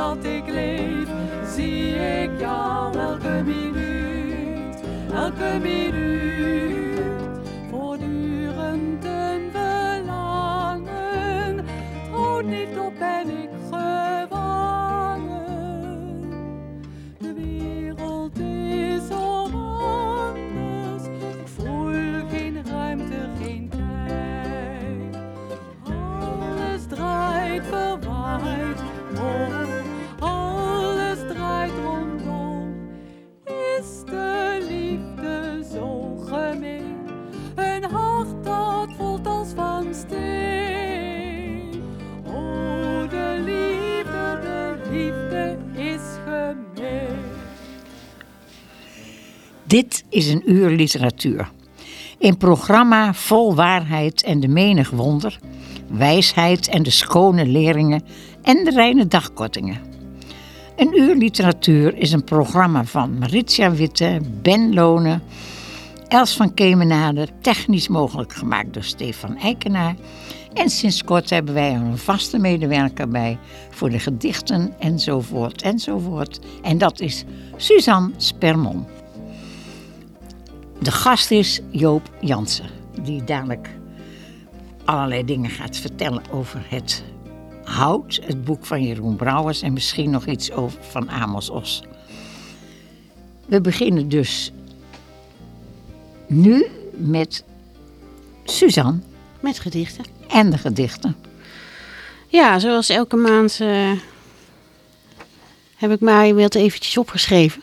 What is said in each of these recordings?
dat ik leef, zie ik jou. Elke minuut, elke minuut, is een uur literatuur. Een programma vol waarheid en de menig wonder, wijsheid en de schone leringen en de reine dagkortingen. Een uur literatuur is een programma van Maritia Witte, Ben Lonen, Els van Kemenade, technisch mogelijk gemaakt door Stefan Eikenaar. En sinds kort hebben wij een vaste medewerker bij voor de gedichten enzovoort enzovoort. En dat is Suzanne Spermon. De gast is Joop Jansen, die dadelijk allerlei dingen gaat vertellen over het Hout, het boek van Jeroen Brouwers en misschien nog iets over van Amos Os. We beginnen dus nu met Suzanne Met gedichten. en de gedichten. Ja, zoals elke maand eh, heb ik wat eventjes opgeschreven.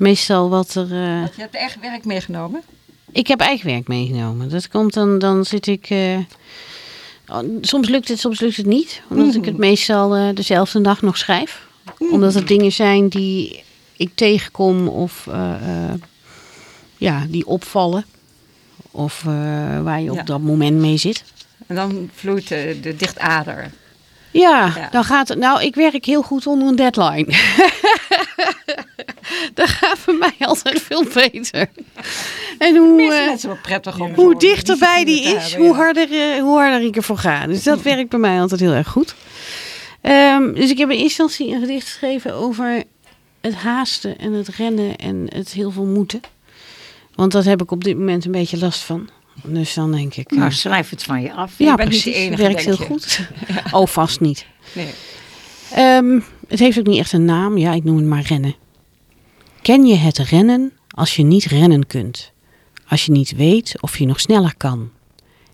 Meestal wat er... eh, Je hebt echt werk meegenomen? ik heb eigen werk meegenomen. Dat komt dan, dan zit ik... eh, oh, soms lukt het, soms lukt het niet. Omdat ik het meestal eh, dezelfde dag nog schrijf. Omdat het dingen zijn die ik tegenkom of ja, die opvallen. Of waar je op Ja. dat moment mee zit. En dan vloeit de, de dichtader. Ja, Ja. dan gaat het. Nou, ik werk heel goed onder een deadline. dat gaat voor mij altijd veel beter. En hoe, wel prettig om hoe dichterbij die is, hebben, hoe ja. harder, eh, hoe harder ik ervoor ga. Dus dat werkt bij mij altijd heel erg goed. Ehm, dus ik heb in instantie een gedicht geschreven over het haasten en het rennen en het heel veel moeten. Want dat heb ik op dit moment een beetje last van. Dus dan denk ik. Nou, eh, schrijf het van je af. ja, bent niet precies. de enige, werkt heel je. goed. Oh, vast niet. Nee. Ehm, het heeft ook niet echt een naam. Ja, ik noem het maar rennen. Ken je het rennen als je niet rennen kunt? Als je niet weet of je nog sneller kan?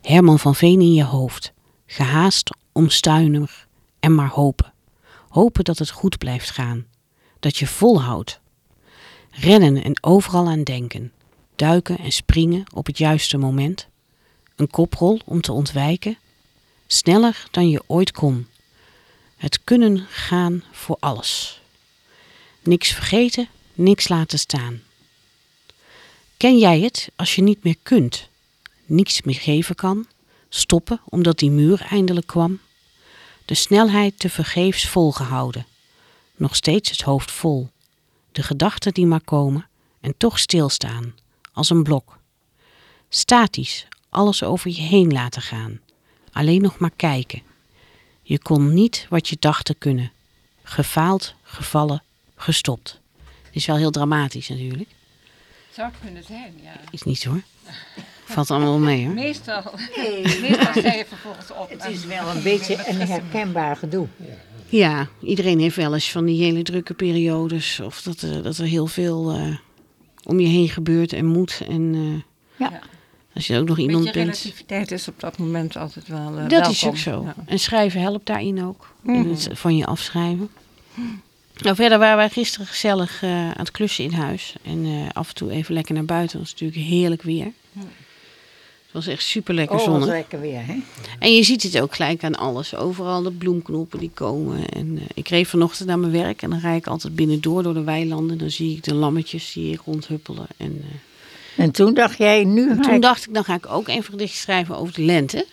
Herman van Veen in je hoofd. Gehaast, omstuinig en maar hopen. Hopen dat het goed blijft gaan. Dat je volhoudt. Rennen en overal aan denken. Duiken en springen op het juiste moment. Een koprol om te ontwijken. Sneller dan je ooit kon. Het kunnen gaan voor alles. Niks vergeten, niks laten staan. Ken jij het als je niet meer kunt, niets meer geven kan, stoppen omdat die muur eindelijk kwam? De snelheid te vergeefs volgehouden, nog steeds het hoofd vol, de gedachten die maar komen en toch stilstaan, als een blok. Statisch, alles over je heen laten gaan, alleen nog maar kijken. Je kon niet wat je dacht te kunnen. Gefaald, gevallen, gestopt. Is wel heel dramatisch natuurlijk. Zou het kunnen zijn, ja. Is niet hoor. Valt allemaal wel mee hoor. Meestal, meestal sta je vervolgens op. Het is wel een beetje een herkenbaar gedoe. Ja, iedereen heeft wel eens van die hele drukke periodes. Of dat, er- dat er heel veel eh, om je heen gebeurt en moet. En eh, Ja. als je ook nog iemand bent. relativiteit is op dat moment altijd wel eh, Dat welkom. is ook zo. Ja. En schrijven helpt daarin ook. En Mhm. het van je afschrijven. Nou, verder waren wij gisteren gezellig eh, aan het klussen in huis. En eh, af en toe even lekker naar buiten. Dat is natuurlijk heerlijk weer. Het was echt super lekker Oh, zonnig. lekker weer, hè? En je ziet het ook gelijk aan alles. Overal de bloemknoppen die komen. En eh, ik reed vanochtend naar mijn werk en dan rijd ik altijd binnendoor door de weilanden. Dan zie ik de lammetjes die rondhuppelen. En En toen dacht jij, nu ga toen ik... dacht ik, dan ga ik ook even een gedicht schrijven over de lente.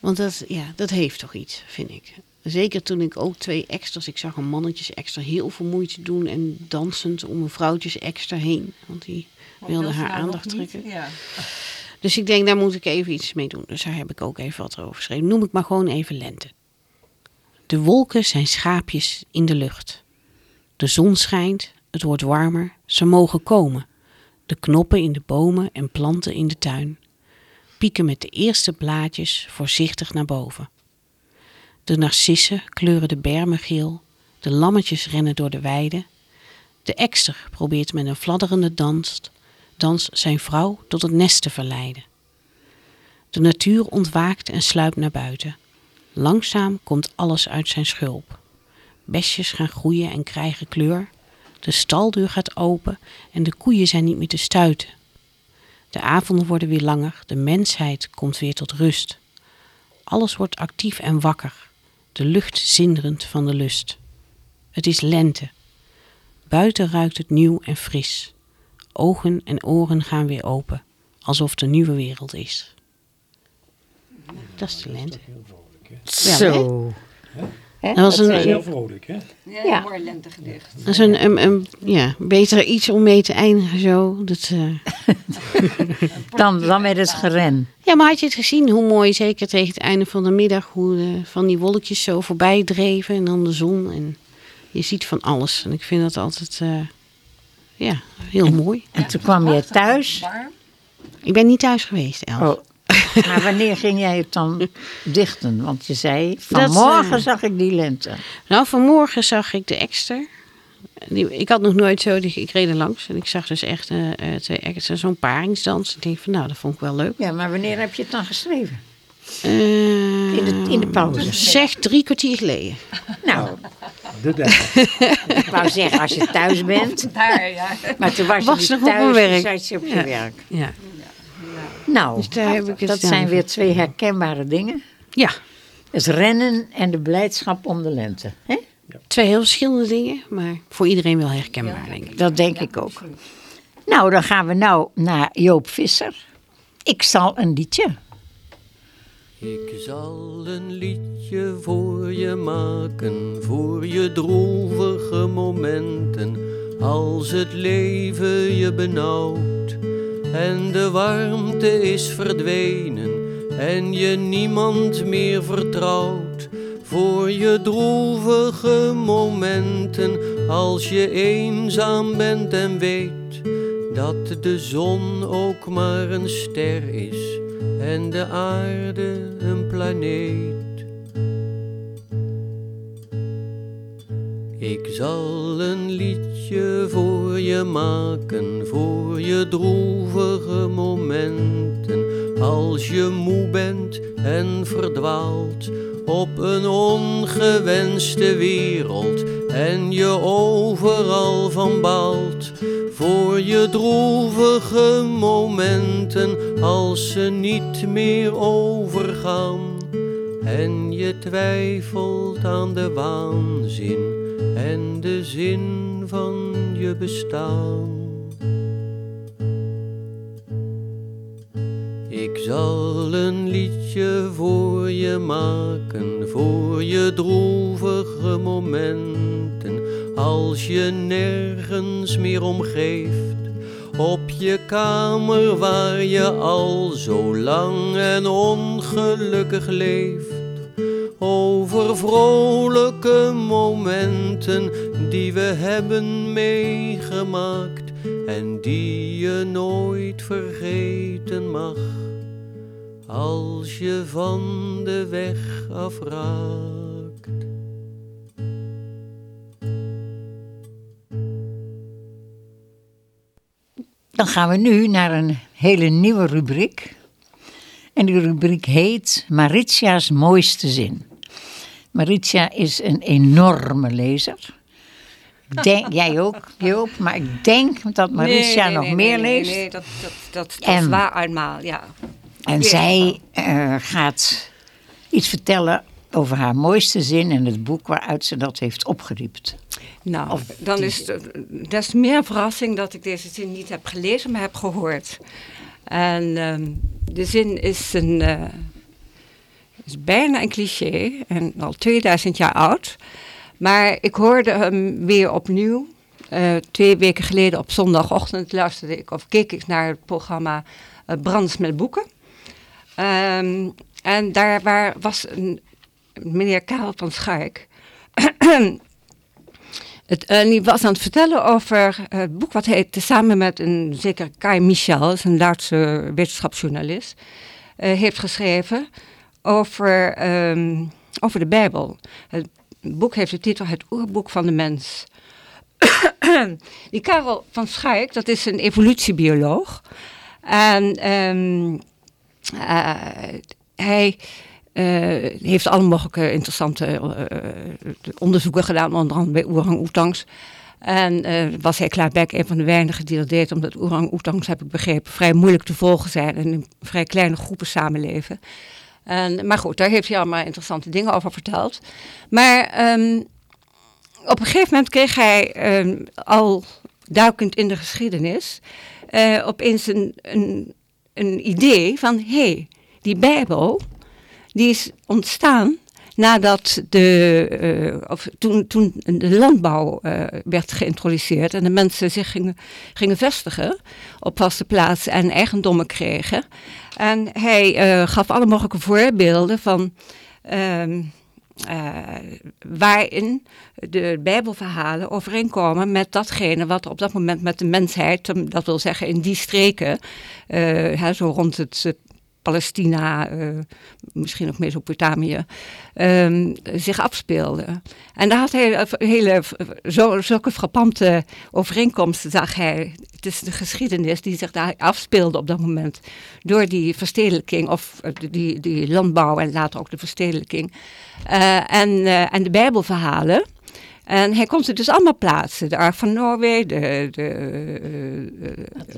Want dat, ja, dat heeft toch iets, vind ik. Zeker toen ik ook twee extras, ik zag een mannetjes extra heel veel moeite doen en dansend om een vrouwtjes extra heen. Want die wilde haar nou aandacht trekken. Ja. Dus ik denk, daar moet ik even iets mee doen. Dus daar heb ik ook even wat over geschreven. Noem ik maar gewoon even lente. De wolken zijn schaapjes in de lucht. De zon schijnt, het wordt warmer, ze mogen komen. De knoppen in de bomen en planten in de tuin. Pieken met de eerste blaadjes voorzichtig naar boven. De narcissen kleuren de bermen geel. De lammetjes rennen door de weide. De ekster probeert met een fladderende dans dans zijn vrouw tot het nest te verleiden. De natuur ontwaakt en sluipt naar buiten. Langzaam komt alles uit zijn schulp. Besjes gaan groeien en krijgen kleur. De staldeur gaat open en de koeien zijn niet meer te stuiten. De avonden worden weer langer, de mensheid komt weer tot rust. Alles wordt actief en wakker, de lucht zinderend van de lust. Het is lente. Buiten ruikt het nieuw en fris. Ogen en oren gaan weer open, alsof een nieuwe wereld is. Dat is de lente. Zo. Hè, Dat was een- je? Heel vrolijk, hè? Ja, Ja. een mooi lentegedicht. Dat is een, een, een- ja, beter iets om mee te eindigen zo. Dat, eh. Dan, dan met het geren. Ja, maar had je het gezien hoe mooi, zeker tegen het einde van de middag, hoe eh, van die wolkjes zo voorbij dreven en dan de zon. En je ziet van alles. En ik vind dat altijd, eh, ja, heel mooi. En toen kwam je thuis. Ik ben niet thuis geweest, Els. Oh. Maar wanneer ging jij het dan dichten? Want je zei, vanmorgen eh, zag ik die lente. Nou, vanmorgen zag ik de ekster. Die, ik had nog nooit zo, die, ik reed er langs en ik zag dus echt eh, eh, twee eksters, zo'n paringsdans. Ik denk van, nou, dat vond ik wel leuk. Ja, maar wanneer heb je het dan geschreven? Eh, In de, in de pauze. Zeg drie kwartier geleden. Nou, De dag. ik wou zeggen als je thuis bent. Daar, ja. Maar toen was, Was je nog op thuis, mijn werk. zat je op je Ja. werk. Ja, Nou, Dus daar heb ik het dat zijn weer twee herkenbare dingen. ja. Het rennen en de blijdschap om de lente. Hè? twee heel verschillende dingen, maar voor iedereen wel herkenbaar, denk ik. Dat denk ik ook. Nou, dan gaan we nou naar Joop Visser. Ik zal een liedje. Ik zal een liedje voor je maken, voor je droevige momenten, als het leven je benauwt en de warmte is verdwenen en je niemand meer vertrouwt. Voor je droevige momenten, als je eenzaam bent en weet dat de zon ook maar een ster is en de aarde een planeet. Ik zal een liedje voor je maken, voor je droevige momenten, als je moe bent en verdwaalt op een ongewenste wereld en je overal van baalt. Voor je droevige momenten als ze niet meer overgaan en je twijfelt aan de waanzin en de zin van je bestaan. Ik zal een liedje voor je maken, voor je droevige momenten, als je nergens meer om geeft, op je kamer waar je al zo lang en ongelukkig leeft. Over vrolijke momenten die we hebben meegemaakt en die je nooit vergeten mag als je van de weg afraakt. Dan gaan we nu naar een hele nieuwe rubriek. En die rubriek heet Maritia's mooiste zin. Maritia is een enorme lezer. denk, jij ook, Joop, maar ik denk dat Nee, nee, nog nee, meer leest. Nee, dat, dat, dat, dat En- is waar eenmaal, ja. En zij eh, gaat iets vertellen over haar mooiste zin in het boek waaruit ze dat heeft opgeriept. Nou, Of dan die- is het des meer verrassing dat ik deze zin niet heb gelezen, maar heb gehoord. En ehm, de zin is, een, eh, is bijna een cliché en al 2000 jaar oud. Maar ik hoorde hem weer opnieuw. Eh, twee weken geleden op zondagochtend luisterde ik of keek ik naar het programma eh, Brands met boeken. Ehm, en daar waar was een meneer Karel van Schaik. Het, en die was aan het vertellen over het boek wat hij samen met een zeker Kai Michel, een Duitse wetenschapsjournalist, eh, heeft geschreven over, ehm, over de Bijbel. Het boek heeft de titel Het oerboek van de mens. Die Karel van Schaik, dat is een evolutiebioloog. En ehm, eh, hij eh, heeft alle mogelijke interessante eh, onderzoeken gedaan, onder andere bij orang-oetangs. En was hij klaarbek een van de weinigen die dat deed, omdat orang-oetangs, heb ik begrepen, vrij moeilijk te volgen zijn en in vrij kleine groepen samenleven. En, maar goed, daar heeft hij allemaal interessante dingen over verteld. Maar ehm, op een gegeven moment kreeg hij ehm, al duikend in de geschiedenis eh, opeens een, een, een idee van hé, hey, die Bijbel die is ontstaan nadat de, eh, of toen, toen de landbouw eh, werd geïntroduceerd en de mensen zich gingen, gingen vestigen op vaste plaatsen en eigendommen kregen. En hij eh, gaf alle mogelijke voorbeelden van ehm, eh, waarin de Bijbelverhalen overeenkomen met datgene wat op dat moment met de mensheid, dat wil zeggen in die streken, eh, hè, zo rond het Palestina, eh, misschien ook Mesopotamië, ehm, zich afspeelde. En daar had hij hele, zulke frappante overeenkomsten, zag hij tussen de geschiedenis die zich daar afspeelde op dat moment. Door die verstedelijking, of eh, die, die landbouw en later ook de verstedelijking. Uh, en, uh, en de Bijbelverhalen. En hij kon ze dus allemaal plaatsen. De Ark van Noorwegen, de, de,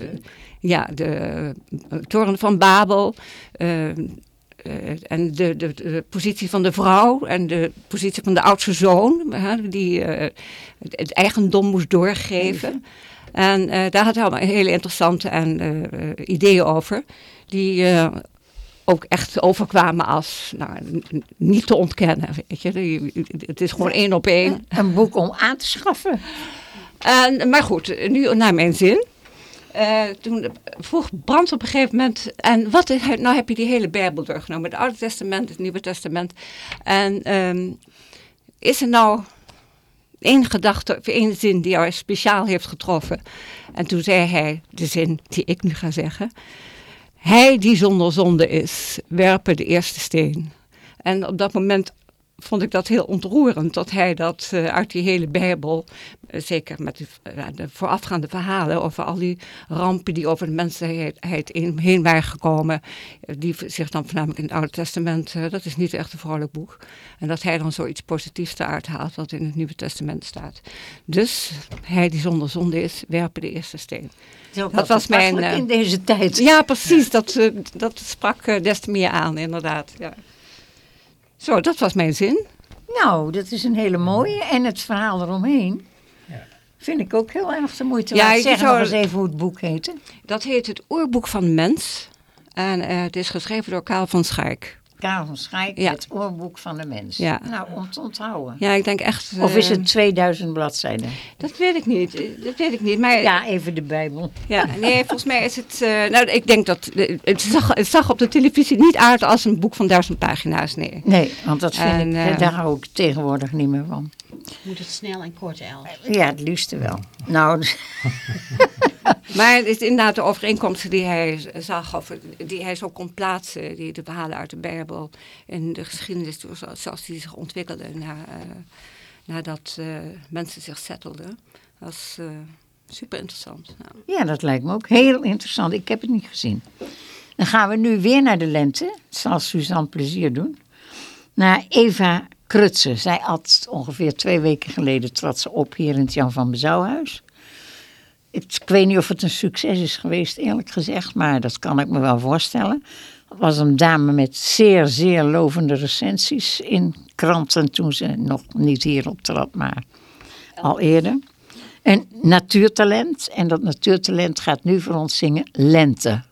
uh, ja, de Toren van Babel. Uh, en de, de, de, positie van de vrouw en de positie van de oudste zoon, die het, het, eigendom moest doorgeven. En daar had hij allemaal hele interessante en, ideeën over, die ook echt overkwamen als nou, niet te ontkennen. Weet je. Het is gewoon één op één. Een boek om aan te schaffen. En, maar goed, nu naar mijn zin. Uh, toen vroeg Brand op een gegeven moment, en wat nou heb je die hele Bijbel doorgenomen, het Oude Testament, het Nieuwe Testament. En um, is er nou één gedachte of één zin die jou speciaal heeft getroffen? En toen zei hij de zin die ik nu ga zeggen. Hij die zonder zonde is, werpen de eerste steen. En op dat moment vond ik dat heel ontroerend, dat hij dat uh, uit die hele Bijbel, uh, zeker met de, uh, de, voorafgaande verhalen over al die rampen die over de mensheid heen, heen waren gekomen, die zich dan voornamelijk in het Oude Testament, dat is niet echt een vrolijk boek. En dat hij dan zoiets positiefs eruit haalt wat in het Nieuwe Testament staat. Dus hij die zonder zonde is, werpen de eerste steen. Dat was mijn in deze tijd. Ja, precies. Dat, dat sprak des te meer aan, inderdaad. Ja. Zo, dat was mijn zin. Nou, dat is een hele mooie. En het verhaal eromheen ja. vind ik ook heel erg de moeite. Ja, Laat zeggen zou, nog eens even hoe het boek heette. Dat heet Het Oorboek van de Mens. En uh, het is geschreven door Karel van Schaik. Karel ja. het oorboek van de mens. Ja. Nou, om te onthouden. Ja, ik denk echt... Of is het 2000 bladzijden? Dat weet ik niet. Dat weet ik niet. Maar, ja, even de Bijbel. Ja, nee, volgens mij is het... Uh, nou, ik denk dat... Het zag, het zag op de televisie niet uit als een boek van duizend pagina's, nee. Nee, want dat vind en, ik... Uh, daar hou ik tegenwoordig niet meer van. Moet het snel en kort, El? Ja, het liefste wel. Nou... maar het is inderdaad de overeenkomsten die hij zag, of die hij zo kon plaatsen, die de verhalen uit de Bijbel en de geschiedenis, zoals die zich ontwikkelde na, uh, nadat uh, mensen zich settelden, was uh, super interessant. Ja. dat lijkt me ook heel interessant. Ik heb het niet gezien. Dan gaan we nu weer naar de lente. Zal Suzanne plezier doen. Naar Eva Krutse. Zij had ongeveer twee weken geleden trad ze op hier in het Jan van Bezouwhuis. Ik weet niet of het een succes is geweest, eerlijk gezegd, maar dat kan ik me wel voorstellen. Het was een dame met zeer, zeer lovende recensies in kranten toen ze nog niet hier optrad, maar al eerder. Een natuurtalent en dat natuurtalent gaat nu voor ons zingen Lente.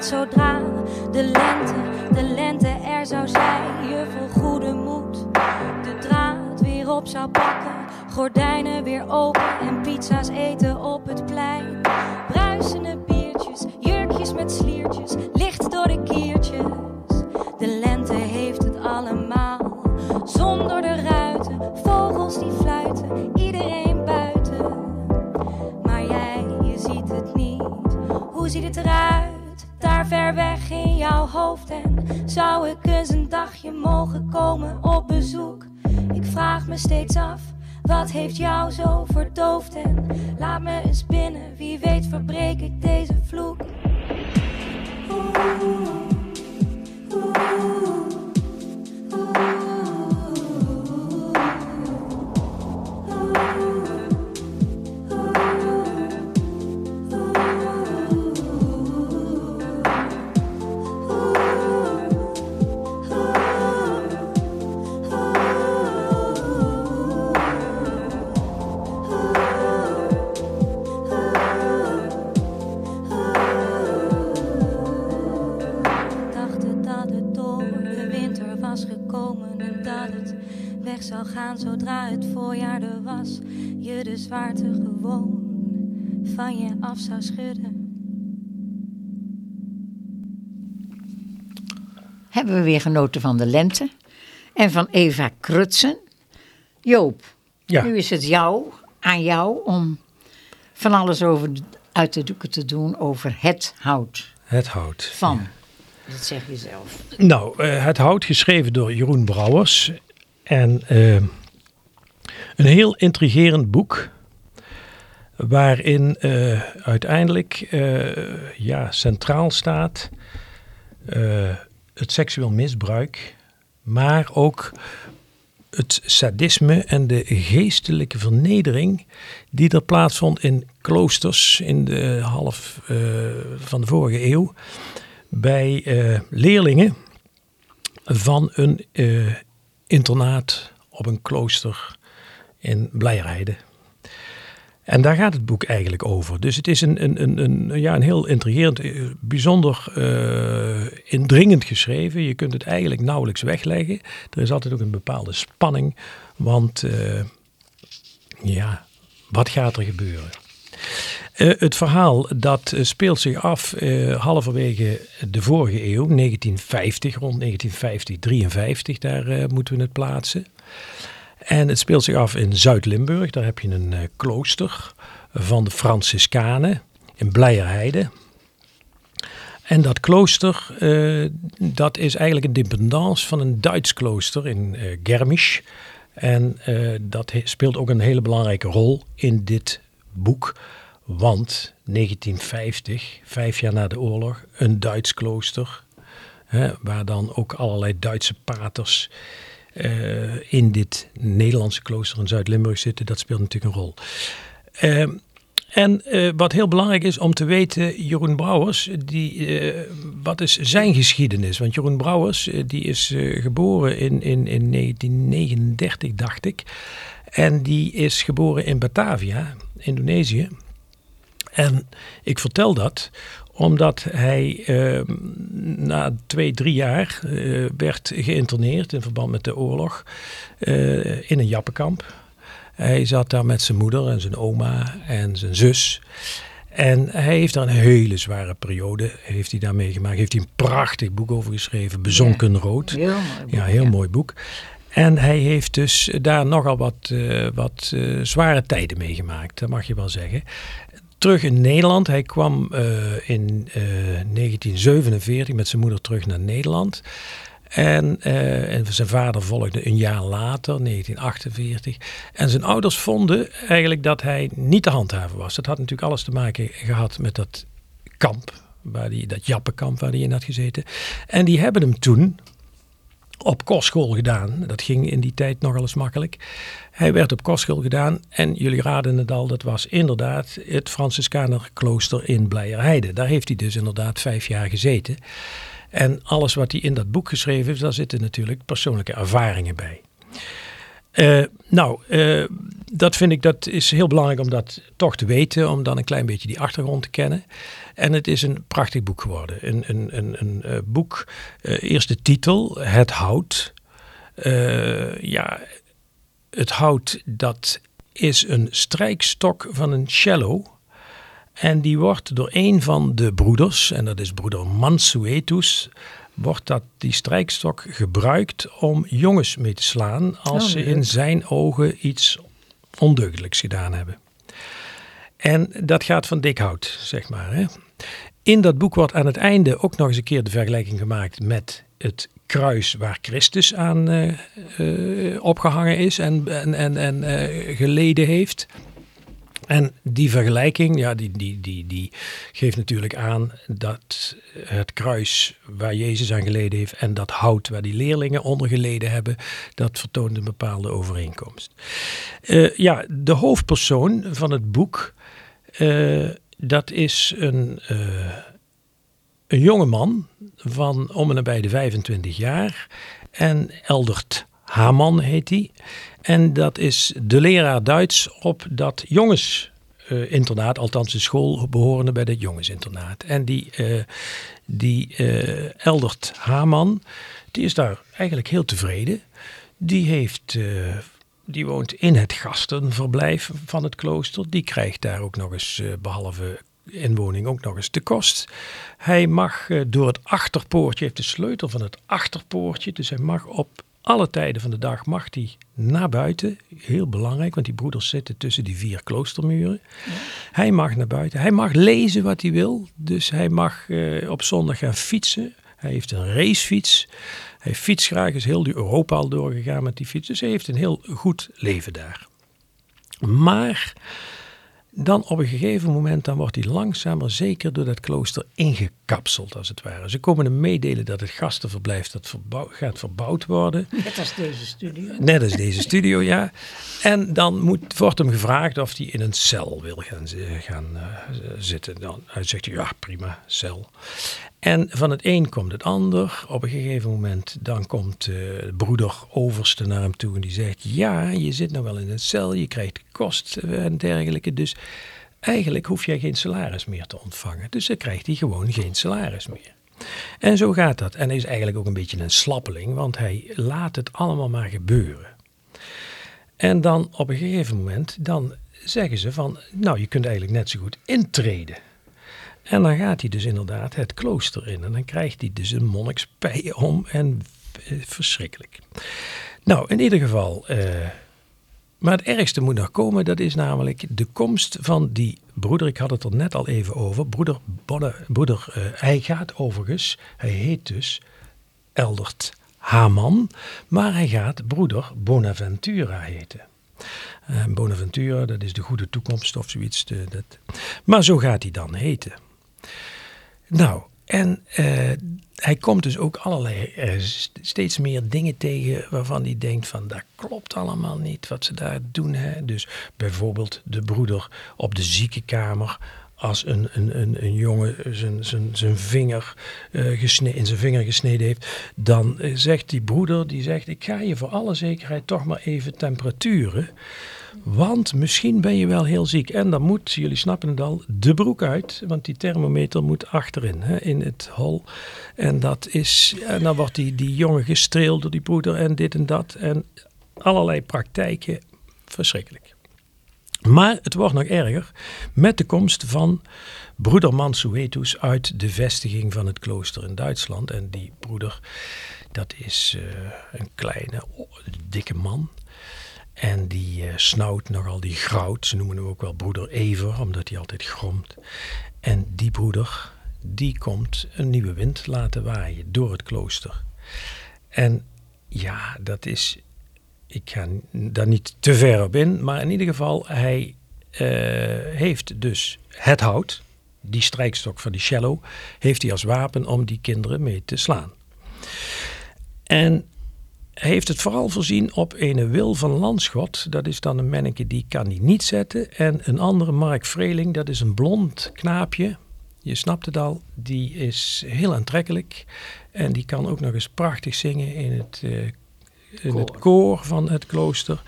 Dat zodra de lente, de lente er zou zijn, je vol goede moed de draad weer op zou pakken, gordijnen weer open en pizza's eten op het plein. Bruisende biertjes, jurkjes met sliertjes, licht door de kiertjes. De lente heeft het allemaal. Zonder de ruiten, vogels die fluiten, iedereen buiten. Maar jij, je ziet het niet. Hoe ziet het eruit? Ver weg in jouw hoofd. En zou ik eens een dagje mogen komen op bezoek? Ik vraag me steeds af. Wat heeft jou zo verdoofd? En laat me eens binnen, wie weet verbreek ik deze vloek. Zwaarte gewoon van je af zou schudden. Hebben we weer genoten van de lente en van Eva Krutsen. Joop, Ja. nu is het jou, aan jou om van alles over de- uit de doeken te doen over het hout Het hout. van. Dat zeg je zelf. Nou, eh, het hout geschreven door Jeroen Brouwers. En eh, een heel intrigerend boek. Waarin eh, uiteindelijk eh, ja, centraal staat het seksueel misbruik. Maar ook het sadisme en de geestelijke vernedering die er plaatsvond in kloosters in de half van de vorige eeuw bij leerlingen van een internaat op een klooster in Blijrijden. En daar gaat het boek eigenlijk over. Dus het is een, een, een, een, ja, een heel intrigerend, eh, bijzonder eh, indringend geschreven. Je kunt het eigenlijk nauwelijks wegleggen. Er is altijd ook een bepaalde spanning. Want eh, ja, wat gaat er gebeuren? Eh, het verhaal dat eh, speelt zich af eh, halverwege de vorige eeuw, 1950, rond 1950, 53, daar moeten we het plaatsen. En het speelt zich af in Zuid-Limburg. Daar heb je een klooster van de Franciscanen in Blijerheide. En dat klooster, dat is eigenlijk een dependance van een Duits klooster in Germisch. En dat speelt ook een hele belangrijke rol in dit boek. Want 1950, vijf jaar na de oorlog, een Duits klooster. Hè, waar dan ook allerlei Duitse paters eh, in dit Nederlandse klooster in Zuid-Limburg zitten. Dat speelt natuurlijk een rol. Ehm, en eh, wat heel belangrijk is om te weten, Jeroen Brouwers, die, eh, wat is zijn geschiedenis? Want Jeroen Brouwers, eh, die is eh, geboren in, in, in 1939, dacht ik. En die is geboren in Batavia, Indonesië. En ik vertel dat omdat hij eh, na twee, drie jaar eh, werd geïnterneerd in verband met de oorlog eh, in een jappenkamp. Hij zat daar met zijn moeder en zijn oma en zijn zus. En hij heeft daar een hele zware periode heeft hij daar meegemaakt. Heeft hij een prachtig boek over geschreven, Bezonken Rood. Heel mooi. boek, Ja, heel mooi boek. En hij heeft dus daar nogal wat, eh, wat eh, zware tijden meegemaakt, dat mag je wel zeggen. Terug in Nederland. Hij kwam eh, in eh, 1947 met zijn moeder terug naar Nederland. En, en zijn vader volgde een jaar later, 1948. En zijn ouders vonden eigenlijk dat hij niet te handhaven was. Dat had natuurlijk alles te maken gehad met dat kamp, waar die, dat Jappenkamp waar hij in had gezeten. En die hebben hem toen op kostschool gedaan. Dat ging in die tijd nogal eens makkelijk. Hij werd op kostschool gedaan en jullie raden het al, dat was inderdaad het Franciscanerklooster in Blijerheide. Daar heeft hij dus inderdaad vijf jaar gezeten. En alles wat hij in dat boek geschreven heeft, daar zitten natuurlijk persoonlijke ervaringen bij. Eh, nou, eh, dat vind ik dat is heel belangrijk om dat toch te weten, om dan een klein beetje die achtergrond te kennen. En het is een prachtig boek geworden. Een, een, een, een eh, boek, eh, eerst de titel, Het Hout. Eh, ja, het hout dat is een strijkstok van een cello. En die wordt door een van de broeders, en dat is broeder Mansuetus, wordt dat, die strijkstok gebruikt om jongens mee te slaan als Oh, ze in zijn ogen iets ondeugdelijks gedaan hebben. En dat gaat van dik hout, zeg maar. Hè. In dat boek wordt aan het einde ook nog eens een keer de vergelijking gemaakt met het kruis waar Christus aan eh, eh, opgehangen is en, en, en, eh, geleden heeft. En die vergelijking, ja, die, die, die, die geeft natuurlijk aan dat het kruis waar Jezus aan geleden heeft en dat hout waar die leerlingen onder geleden hebben, dat vertoont een bepaalde overeenkomst. Eh, ja, de hoofdpersoon van het boek, eh, dat is een, eh, een jonge man van om en nabij de 25 jaar. En Eldert Haman heet hij. En dat is de leraar Duits op dat jongensinternaat, althans de school behorende bij dat jongensinternaat. En die, eh, die eh, Eldert Haman, die is daar eigenlijk heel tevreden. Die heeft... die woont in het gastenverblijf van het klooster. Die krijgt daar ook nog eens, eh, behalve inwoning, ook nog eens de kost. Hij mag door het achterpoortje, heeft de sleutel van het achterpoortje. Dus hij mag op alle tijden van de dag mag hij naar buiten. Heel belangrijk, want die broeders zitten tussen die vier kloostermuren. Hij mag naar buiten. Hij mag lezen wat hij wil. Dus hij mag eh, op zondag gaan fietsen. Hij heeft een racefiets. Hij fietst graag, is heel Europa al doorgegaan met die fiets. Dus hij heeft een heel goed leven daar. Maar dan op een gegeven moment dan wordt hij langzaam maar zeker door dat klooster ingekapseld als het ware. Ze komen hem meedelen dat het gastenverblijf dat verbouw- gaat verbouwd worden. Net als deze studio. Net als deze studio, ja. En dan moet, wordt hem gevraagd of hij in een cel wil gaan, zi- gaan eh, zitten. Dan hij zegt hij, ja prima, cel. En van het een komt het ander. Op een gegeven moment dan komt eh, de broeder overste naar hem toe en die zegt... Ja, je zit nou wel in een cel, je krijgt kost en dergelijke. Dus eigenlijk hoef jij geen salaris meer te ontvangen. Dus dan krijgt hij gewoon geen salaris meer. En zo gaat dat. En hij is eigenlijk ook een beetje een slappeling, want hij laat het allemaal maar gebeuren. En dan op een gegeven moment, dan zeggen ze van, nou je kunt eigenlijk net zo goed intreden. En dan gaat hij dus inderdaad het klooster in en dan krijgt hij dus een monnikspij om en eh, verschrikkelijk. Nou, in ieder geval, eh, maar het ergste moet nog komen, dat is namelijk de komst van die broeder. Ik had het er net al even over. Broeder, Bonne- broeder eh, hij gaat overigens, hij heet dus Eldert Haman, maar hij gaat broeder Bonaventura heten. Eh, Bonaventura, dat is de goede toekomst of zoiets. De, dat. Maar zo gaat hij dan heten. Nou, en eh, hij komt dus ook allerlei, eh, st- steeds meer dingen tegen waarvan hij denkt van dat klopt allemaal niet wat ze daar doen. Hè? Dus bijvoorbeeld de broeder op de ziekenkamer als een, een, een, een jongen zijn, zijn, zijn vinger, eh, gesne- in zijn vinger gesneden heeft, dan eh, zegt die broeder, die zegt ik ga je voor alle zekerheid toch maar even temperaturen. Want misschien ben je wel heel ziek. En dan moet, jullie snappen het al, de broek uit. Want die thermometer moet achterin, hè, in het hol. En, dat is, en dan wordt die, die jongen gestreeld door die broeder en dit en dat. En allerlei praktijken verschrikkelijk. Maar het wordt nog erger met de komst van broeder Mansuetus uit de vestiging van het klooster in Duitsland. En die broeder, dat is uh, een kleine, dikke man. En die uh, snauwt nogal die grout. Ze noemen hem ook wel broeder Ever, omdat hij altijd gromt. En die broeder, die komt een nieuwe wind laten waaien door het klooster. En ja, dat is. Ik ga daar niet te ver op in, maar in ieder geval, hij uh, heeft dus het hout, die strijkstok van die cello, heeft hij als wapen om die kinderen mee te slaan. En hij heeft het vooral voorzien op een Wil van Landschot. Dat is dan een manneke die kan hij niet zetten. En een andere Mark Vreeling, dat is een blond knaapje. Je snapt het al, die is heel aantrekkelijk. En die kan ook nog eens prachtig zingen in het, uh, in het koor van het klooster.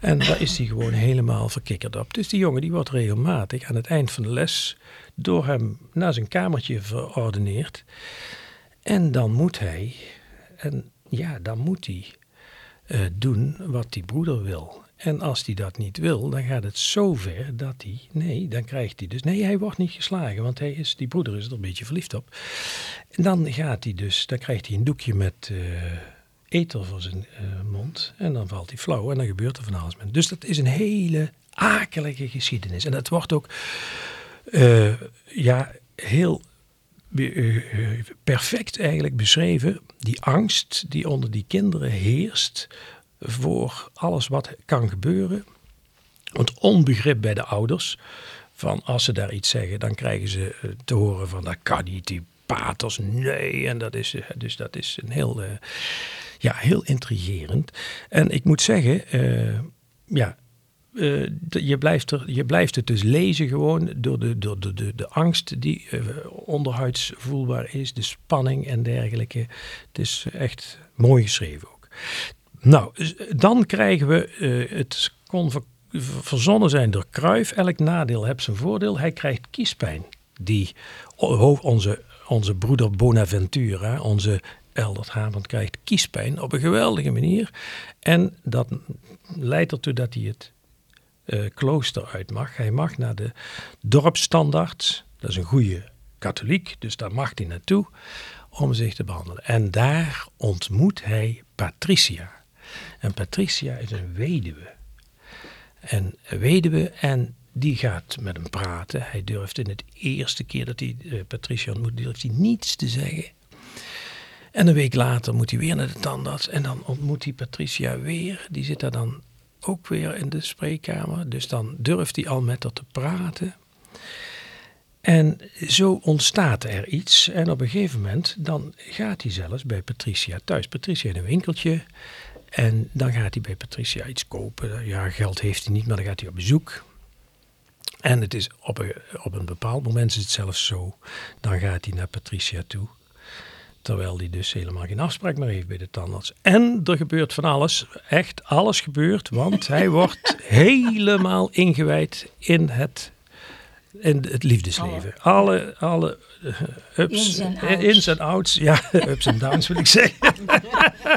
En daar is hij gewoon helemaal verkikkerd op. Dus die jongen die wordt regelmatig aan het eind van de les door hem naar zijn kamertje verordeneerd. En dan moet hij, en ja, dan moet hij uh, doen wat die broeder wil. En als hij dat niet wil, dan gaat het zo ver dat hij, nee, dan krijgt hij dus, nee, hij wordt niet geslagen, want hij is, die broeder is er een beetje verliefd op. En dan gaat hij dus, dan krijgt hij een doekje met uh, eter voor zijn uh, mond en dan valt hij flauw en dan gebeurt er van alles met. Dus dat is een hele akelige geschiedenis. En dat wordt ook, ja, heel perfect eigenlijk beschreven, die angst die onder die kinderen heerst voor alles wat kan gebeuren. Het onbegrip bij de ouders, van als ze daar iets zeggen, dan krijgen ze eh, te horen van dat kan niet, die paters, nee. En dat is, eh, dus dat is een heel, ja, heel intrigerend. En ik moet zeggen, uh, ja, uh, je, blijft er, je blijft het dus lezen gewoon door de, door de, de, de angst die uh, onderhuids voelbaar is, de spanning en dergelijke. Het is echt mooi geschreven ook. Nou, dan krijgen we het kon verzonnen zijn door Kruif. Elk nadeel heeft zijn voordeel. Hij krijgt kiespijn. Die onze, onze broeder Bonaventura, onze Eldert krijgt kiespijn op een geweldige manier. En dat leidt ertoe dat hij het uh, klooster uit mag. Hij mag naar de dorpsstandaard. Dat is een goede katholiek, dus daar mag hij naartoe om zich te behandelen. En daar ontmoet hij Patricia. En Patricia is een weduwe. En een weduwe en die gaat met hem praten. Hij durft in het eerste keer dat hij uh, Patricia ontmoet, durft hij niets te zeggen. En een week later moet hij weer naar de tandarts. En dan ontmoet hij Patricia weer. Die zit daar dan ook weer in de spreekkamer. Dus dan durft hij al met haar te praten. En zo ontstaat er iets. En op een gegeven moment dan gaat hij zelfs bij Patricia thuis. Patricia in een winkeltje. En dan gaat hij bij Patricia iets kopen. Ja, geld heeft hij niet, maar dan gaat hij op bezoek. En het is op een, op een bepaald moment is het zelfs zo. Dan gaat hij naar Patricia toe. Terwijl hij dus helemaal geen afspraak meer heeft bij de tandarts. En er gebeurt van alles. Echt alles gebeurt. Want hij wordt helemaal ingewijd in het, in het liefdesleven. Alle, alle uh, ups, ins en outs. Ja, ups en downs wil ik zeggen.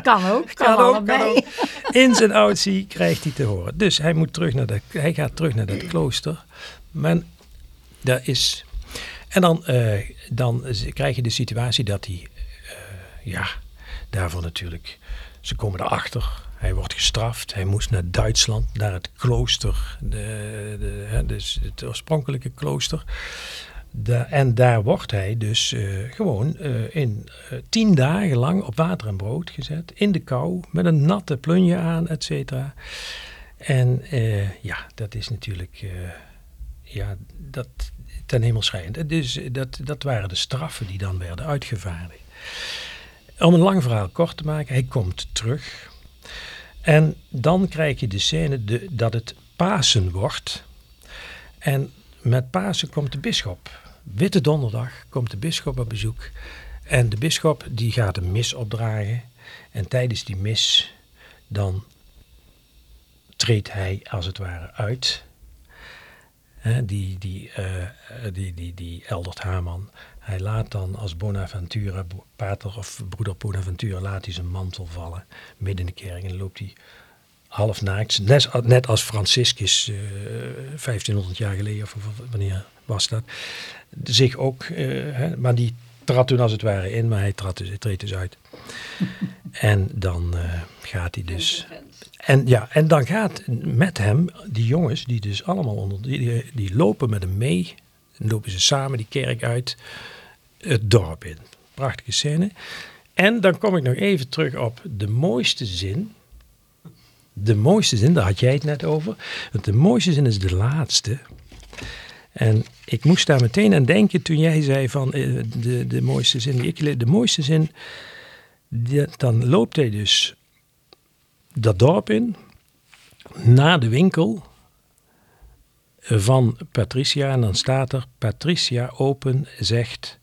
kan ook. Kan, kan ook, kan ook. Ins en outs krijgt hij te horen. Dus hij, moet terug naar de, hij gaat terug naar dat klooster. Maar daar is... En dan, uh, dan krijg je de situatie dat hij ja, daarvoor natuurlijk. Ze komen erachter. Hij wordt gestraft. Hij moest naar Duitsland, naar het klooster, de, de, dus het oorspronkelijke klooster. en daar wordt hij dus uh, gewoon uh, in uh, tien dagen lang op water en brood gezet. In de kou, met een natte plunje aan, et cetera. En ja, dat is natuurlijk ja, dat, ten hemel schijnt. Dus dat, dat waren de straffen die dan werden uitgevaardigd. Om een lang verhaal kort te maken, hij komt terug. En dan krijg je de scène de, dat het Pasen wordt. En met Pasen komt de bisschop. Witte donderdag komt de bisschop op bezoek. En de bisschop die gaat een mis opdragen. En tijdens die mis dan treedt hij als het ware uit. die, die, uh, die, die, die Eldert Haman hij laat dan als Bonaventura, pater of broeder Bonaventura, laat hij zijn mantel vallen. Midden in de kerk. En loopt hij half naakt, net, net als Franciscus eh 1500 jaar geleden, of, of wanneer was dat, zich ook, eh, hè, maar die trad toen als het ware in, maar hij trad dus, treedt dus uit. en dan eh, gaat hij dus... En, ja, en dan gaat met hem, die jongens, die dus allemaal onder, die, die lopen met hem mee, dan lopen ze samen die kerk uit, het dorp in. Prachtige scène. En dan kom ik nog even terug op de mooiste zin. De mooiste zin, daar had jij het net over. Want de mooiste zin is de laatste. En ik moest daar meteen aan denken toen jij zei van eh, de, de mooiste zin die ik. De mooiste zin, dan loopt hij dus dat dorp in, naar de winkel van Patricia. En dan staat er, Patricia open zegt,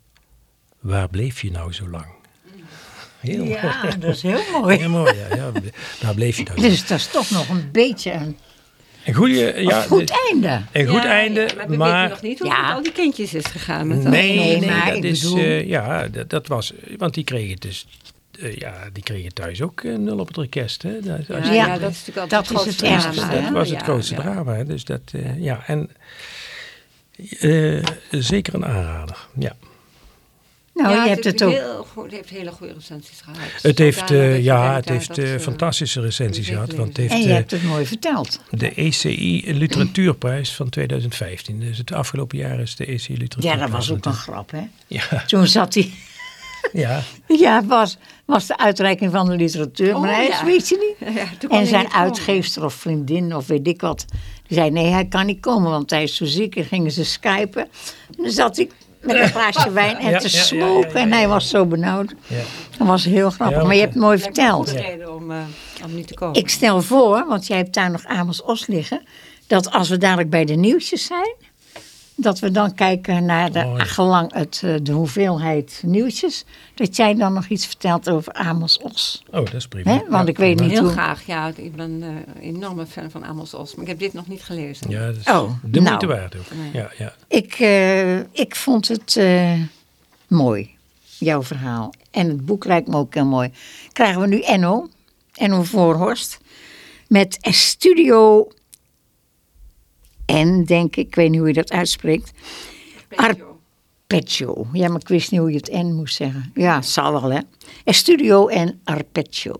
waar bleef je nou zo lang? Heel Ja, mooi. dat is heel mooi. Heel mooi, ja. ja. Daar bleef je nou zo lang. Dus dat is toch nog een beetje een Een goede, ja, goed einde. een goed Ja, einde, ja, maar we maar... weten nog niet hoe Ja. al die kindjes is gegaan. Met dat. Nee, Nee, nee, maar dat ik is, bedoel- eh, ja, dat, dat was, want die kregen dus, eh, ja, die kregen thuis ook nul op het orkest, hè. Dat, als Ja, je- Ja, ja, dat is natuurlijk dat altijd is het grootste drama, dat was het Ja, grootste ja. drama, hè. dus dat, eh, ja, en eh, zeker een aanrader, ja. Nou, Ja, je hebt het ook. Heel het heeft hele goede recensies gehad. Het heeft, eh, dat ja, het ja, heeft dat, fantastische recensies gehad, want het heeft En je hebt het mooi verteld. de ECI Literatuurprijs van 2015. Dus het afgelopen jaar is de ECI Ja, Literatuurprijs. dat was ook een grap, hè? Ja, Toen zat hij... ja, Ja, was, was de uitreiking van de literatuurprijs, Oh, ja. weet je niet? Ja, En hij zijn niet uitgeefster of vriendin of weet ik wat. Die zei, nee, hij kan niet komen, want hij is zo ziek. En gingen ze skypen. En dan zat hij met een glaasje wijn en Ja, te ja, ja, ja, smoken. ja, En hij was zo benauwd. ja. Dat was heel grappig. Ja, maar je hebt het mooi verteld. om, eh, om niet te komen. Ik stel voor, want jij hebt daar nog Amos Os liggen... dat als we dadelijk bij de nieuwtjes zijn... dat we dan kijken naar de, gelang het, eh, de hoeveelheid nieuwtjes... dat jij dan nog iets vertelt over Amos Os. Oh, dat is prima. Hè? Want Ja, ik weet niet Heel hoe... graag, ja. Ik ben eh, een enorme fan van Amos Os. Maar ik heb dit nog niet gelezen. Ja, dat is Oh, de nou. moeite waard ook. Nee. Ja, ja. Ik, eh, ik vond het eh, mooi, jouw verhaal. En het boek lijkt me ook heel mooi. Krijgen we nu Enno, Enno Voorhorst, met Studio N, denk ik. Ik weet niet hoe je dat uitspreekt. Arpeggio. Ja, maar ik wist niet hoe je het N moest zeggen. Ja, zal wel, hè. Studio en Arpeggio.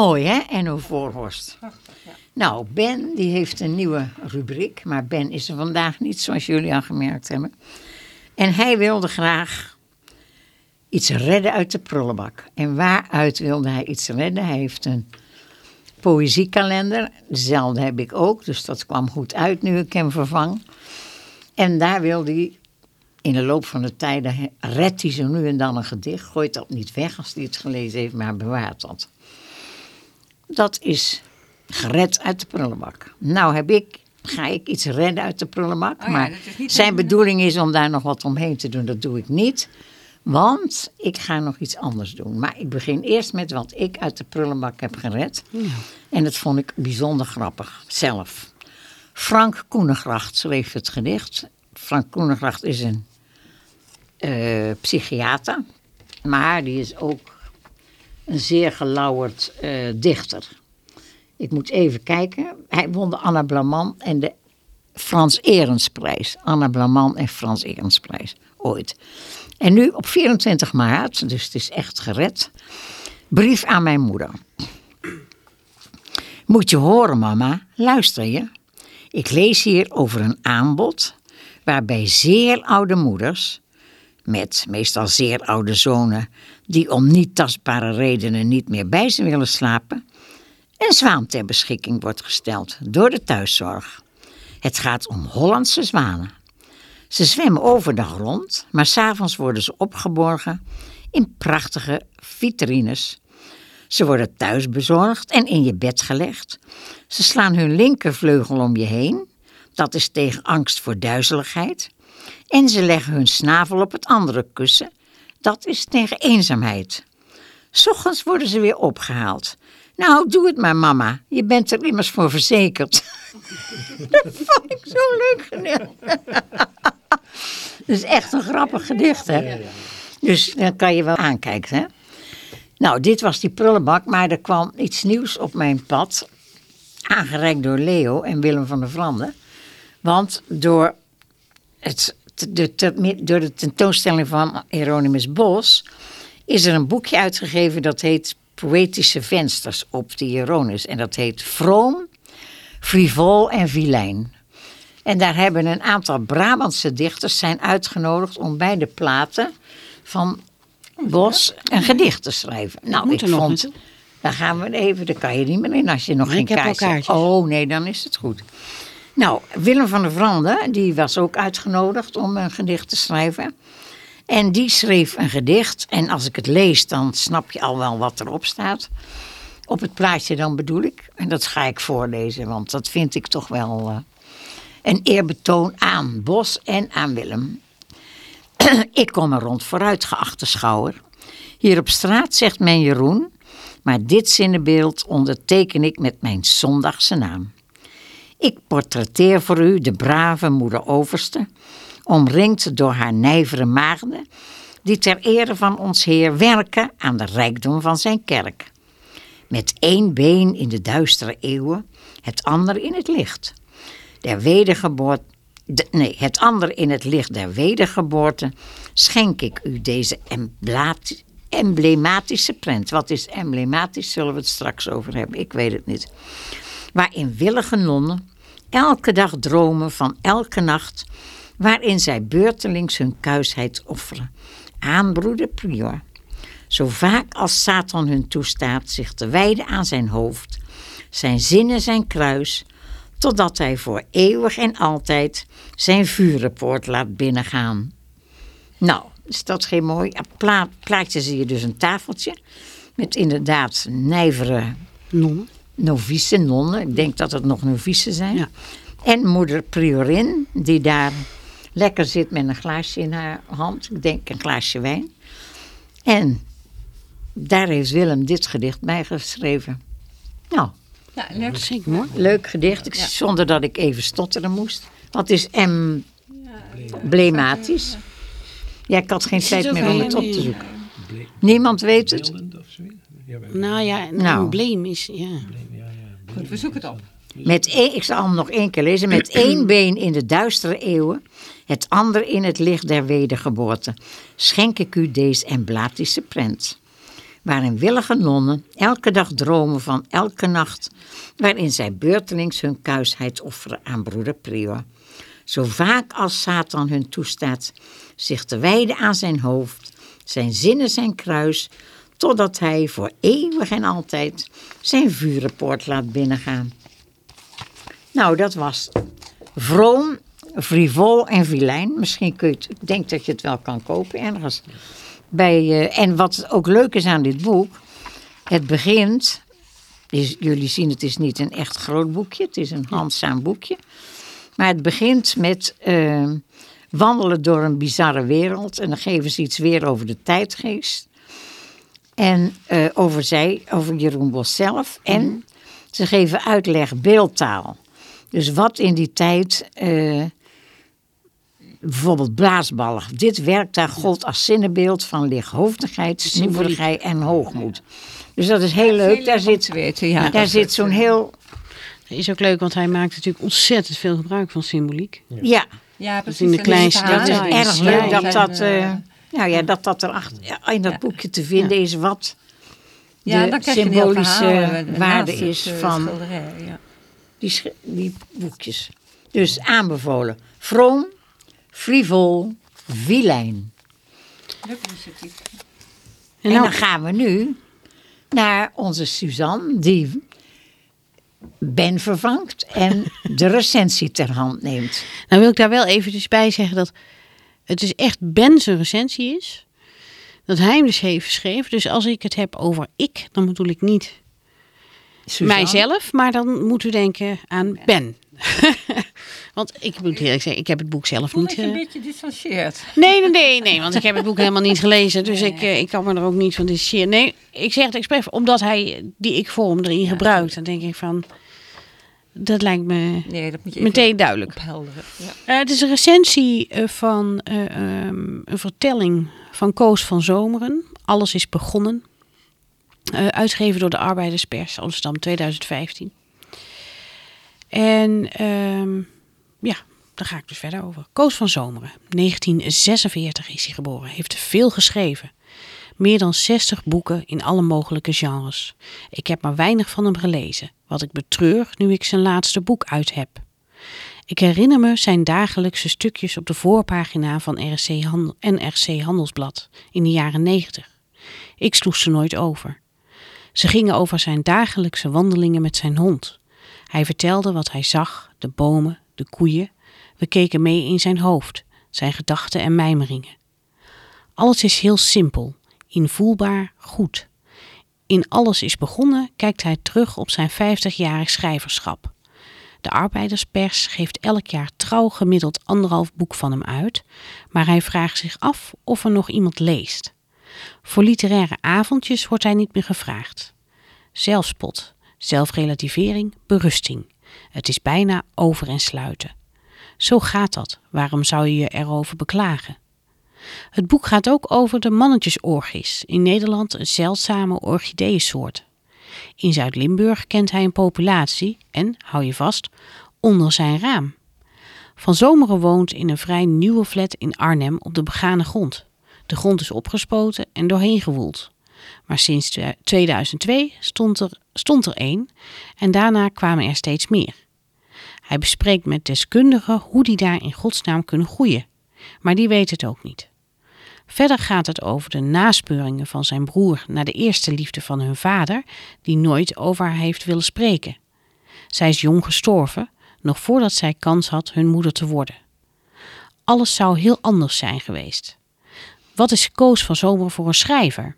Mooi hè, Enno Voorhorst. Nou, Ben die heeft een nieuwe rubriek, maar Ben is er vandaag niet, zoals jullie al gemerkt hebben. En hij wilde graag iets redden uit de prullenbak. En waaruit wilde hij iets redden? Hij heeft een poëziekalender, dezelfde heb ik ook, dus dat kwam goed uit nu ik hem vervang. En daar wilde hij in de loop van de tijden, redt hij zo nu en dan een gedicht, gooit dat niet weg als hij het gelezen heeft, maar bewaart dat. Dat is gered uit de prullenbak. Nou heb ik, ga ik iets redden uit de prullenbak. Oh ja, maar zijn bedoeling is om daar nog wat omheen te doen. Dat doe ik niet. Want ik ga nog iets anders doen. Maar ik begin eerst met wat ik uit de prullenbak heb gered. En dat vond ik bijzonder grappig, zelf. Frank Koenegracht schreef het gedicht. Frank Koenegracht is een eh, psychiater. Maar die is ook een zeer gelauwerd eh, dichter. Ik moet even kijken. Hij won de Anna Blaman en de Frans Erensprijs. Anna Blaman en Frans Erensprijs. Ooit. En nu op 24 maart, dus het is echt gered. Brief aan mijn moeder. Moet je horen, mama. Luister je. Ik lees hier over een aanbod waarbij zeer oude moeders, met meestal zeer oude zonen, die om niet tastbare redenen niet meer bij ze willen slapen, een zwaan ter beschikking wordt gesteld door de thuiszorg. Het gaat om Hollandse zwanen. Ze zwemmen overdag rond, maar s'avonds worden ze opgeborgen in prachtige vitrines. Ze worden thuis bezorgd en in je bed gelegd. Ze slaan hun linkervleugel om je heen. Dat is tegen angst voor duizeligheid. En ze leggen hun snavel op het andere kussen. Dat is tegen eenzaamheid. S ochtends worden ze weer opgehaald. Nou, doe het maar, mama. Je bent er immers voor verzekerd. dat vond ik zo leuk gedicht. Dat is echt een grappig gedicht, hè? Dus dan kan je wel aankijken, hè? Nou, dit was die prullenbak, maar er kwam iets nieuws op mijn pad. Aangereikt door Leo en Willem van der Vrande. Want door, het, de, de, door de tentoonstelling van Hieronymus Bos... is er een boekje uitgegeven dat heet Poëtische Vensters op de Hieronymus. En dat heet Vroom, Frivol en Vilijn. En daar hebben een aantal Brabantse dichters zijn uitgenodigd om bij de platen van Bos een gedicht te schrijven. Nou, ik vond, daar gaan we even, daar kan je niet meer in als je nog Nee, geen kaartje hebt. Oh nee, dan is het goed. Nou, Willem van der Vrande, die was ook uitgenodigd om een gedicht te schrijven. En die schreef een gedicht. En als ik het lees, dan snap je al wel wat erop staat. Op het plaatje dan bedoel ik. En dat ga ik voorlezen, want dat vind ik toch wel eh, een eerbetoon aan Bos en aan Willem. ik kom er rond vooruit, geachte schouwer. Hier op straat zegt men Jeroen, maar dit zinnenbeeld onderteken ik met mijn zondagse naam. Ik portretteer voor u de brave moeder Overste, omringd door haar nijvere maagden, die ter ere van ons Heer werken aan de rijkdom van zijn kerk. Met één been in de duistere eeuwen, het ander in het licht. Der wedergeboorte, de- nee, het ander in het licht der wedergeboorte, schenk ik u deze emblematische prent. Wat is emblematisch, zullen we het straks over hebben, ik weet het niet waarin willige nonnen elke dag dromen van elke nacht, waarin zij beurtelings hun kuisheid offeren aan broeder Prior. Zo vaak als Satan hun toestaat zich te wijden aan zijn hoofd, zijn zinnen zijn kruis, totdat hij voor eeuwig en altijd zijn vurenpoort laat binnengaan. Nou, is dat geen mooi pla plaatje? Zie je dus een tafeltje met inderdaad nijvere Nonnen. Novice, nonnen. Ik denk dat het nog novice zijn. Ja. En moeder Priorin, die daar lekker zit met een glaasje in haar hand. Ik denk een glaasje wijn. En daar heeft Willem dit gedicht bij geschreven. Nou, Ja, leuk. Leuk gedicht. Ik, Zonder dat ik even stotteren moest. Wat is emblematisch? Ja, ik had geen tijd meer om het op te zoeken. Niemand weet het. Zoiets? Ja, Nou ja, een Nou. embleem is... Ja. Goed, we zoeken het op. Met één, ik zal hem nog één keer lezen. Met één been in de duistere eeuwen, het ander in het licht der wedergeboorte, schenk ik u deze emblatische prent. Waarin willige nonnen elke dag dromen van elke nacht, waarin zij beurtelings hun kuisheid offeren aan broeder Prior. Zo vaak als Satan hun toestaat zich te wijden aan zijn hoofd, zijn zinnen zijn kruis, totdat hij voor eeuwig en altijd zijn vurenpoort laat binnengaan. Nou, dat was Vroom, Frivol en Vilijn. Misschien kun je het, ik denk dat je het wel kan kopen ergens. Bij, eh, en wat ook leuk is aan dit boek, het begint, jullie zien het is niet een echt groot boekje, het is een handzaam boekje. Maar het begint met eh, wandelen door een bizarre wereld en dan geven ze iets weer over de tijdgeest. En eh, over zij, over Jeroen Bos zelf. En ze geven uitleg beeldtaal. Dus wat in die tijd eh, bijvoorbeeld blaasballen. Dit werk daar gold als zinnebeeld van lichthoofdigheid, snoeverigheid en hoogmoed. Dus dat is heel leuk. Daar zit, weten, ja. daar zit zo'n heel... Dat is ook leuk, want hij maakt natuurlijk ontzettend veel gebruik van symboliek. Ja, Ja, precies. in de kleinste dat is erg leuk dat dat... eh, nou ja, dat dat erachter ja, in dat Ja. boekje te vinden is wat ja, de dan krijg je een heel symbolische verhaal, eh, waarde is het, eh, van- die, die boekjes. Dus aanbevolen. Vroom, frivol, vilijn. En En nou, dan gaan we nu naar onze Suzanne, die Ben vervangt en de recensie ter hand neemt. nou wil ik daar wel eventjes bij zeggen dat het dus echt Ben zijn recensie is. Dat hij hem dus heeft geschreven. Dus als ik het heb over ik, dan bedoel ik niet Suzanne. mijzelf, maar dan moet u denken aan Ben. Want ik moet eerlijk zeggen, ik heb het boek zelf Voel niet... je een eh, beetje distancieert. Nee, nee, nee, nee, want ik heb het boek helemaal niet gelezen. Dus ik, eh, ik kan me er ook niet van distancieren. Nee, ik zeg het expres, omdat hij die ik-vorm erin gebruikt. Dan denk ik van, dat lijkt me Nee, dat moet je meteen duidelijk. ophelderen. Ja. Eh, het is een recensie eh, van eh, ehm, een vertelling van Koos van Zomeren. Alles is begonnen. Eh, uitgegeven door de Arbeiderspers, Amsterdam 2015. En ehm, ja, daar ga ik dus verder over. Koos van Zomeren, 1946 is hij geboren. Heeft veel geschreven. Meer dan 60 boeken in alle mogelijke genres. Ik heb maar weinig van hem gelezen, wat ik betreur nu ik zijn laatste boek uit heb. Ik herinner me zijn dagelijkse stukjes op de voorpagina van NRC Handelsblad in de jaren 90. Ik sloeg ze nooit over. Ze gingen over zijn dagelijkse wandelingen met zijn hond. Hij vertelde wat hij zag, de bomen, de koeien. We keken mee in zijn hoofd, zijn gedachten en mijmeringen. Alles is heel simpel, invoelbaar, goed. In Alles is begonnen kijkt hij terug op zijn 50-jarig schrijverschap. De arbeiderspers geeft elk jaar trouw gemiddeld anderhalf boek van hem uit, maar hij vraagt zich af of er nog iemand leest. Voor literaire avondjes wordt hij niet meer gevraagd. Zelfspot, zelfrelativering, berusting. Het is bijna over en sluiten. Zo gaat dat. Waarom zou je je erover beklagen? Het boek gaat ook over de mannetjesorgis, in Nederland een zeldzame orchideeënsoort. In Zuid-Limburg kent hij een populatie en, hou je vast, onder zijn raam. Van Zomeren woont in een vrij nieuwe flat in Arnhem op de begane grond. De grond is opgespoten en doorheen gewoeld. Maar sinds twe- 2002 stond er, stond er één en daarna kwamen er steeds meer. Hij bespreekt met deskundigen hoe die daar in godsnaam kunnen groeien, maar die weet het ook niet. Verder gaat het over de naspeuringen van zijn broer naar de eerste liefde van hun vader, die nooit over haar heeft willen spreken. Zij is jong gestorven, nog voordat zij kans had hun moeder te worden. Alles zou heel anders zijn geweest. Wat is Koos van Zomer voor een schrijver?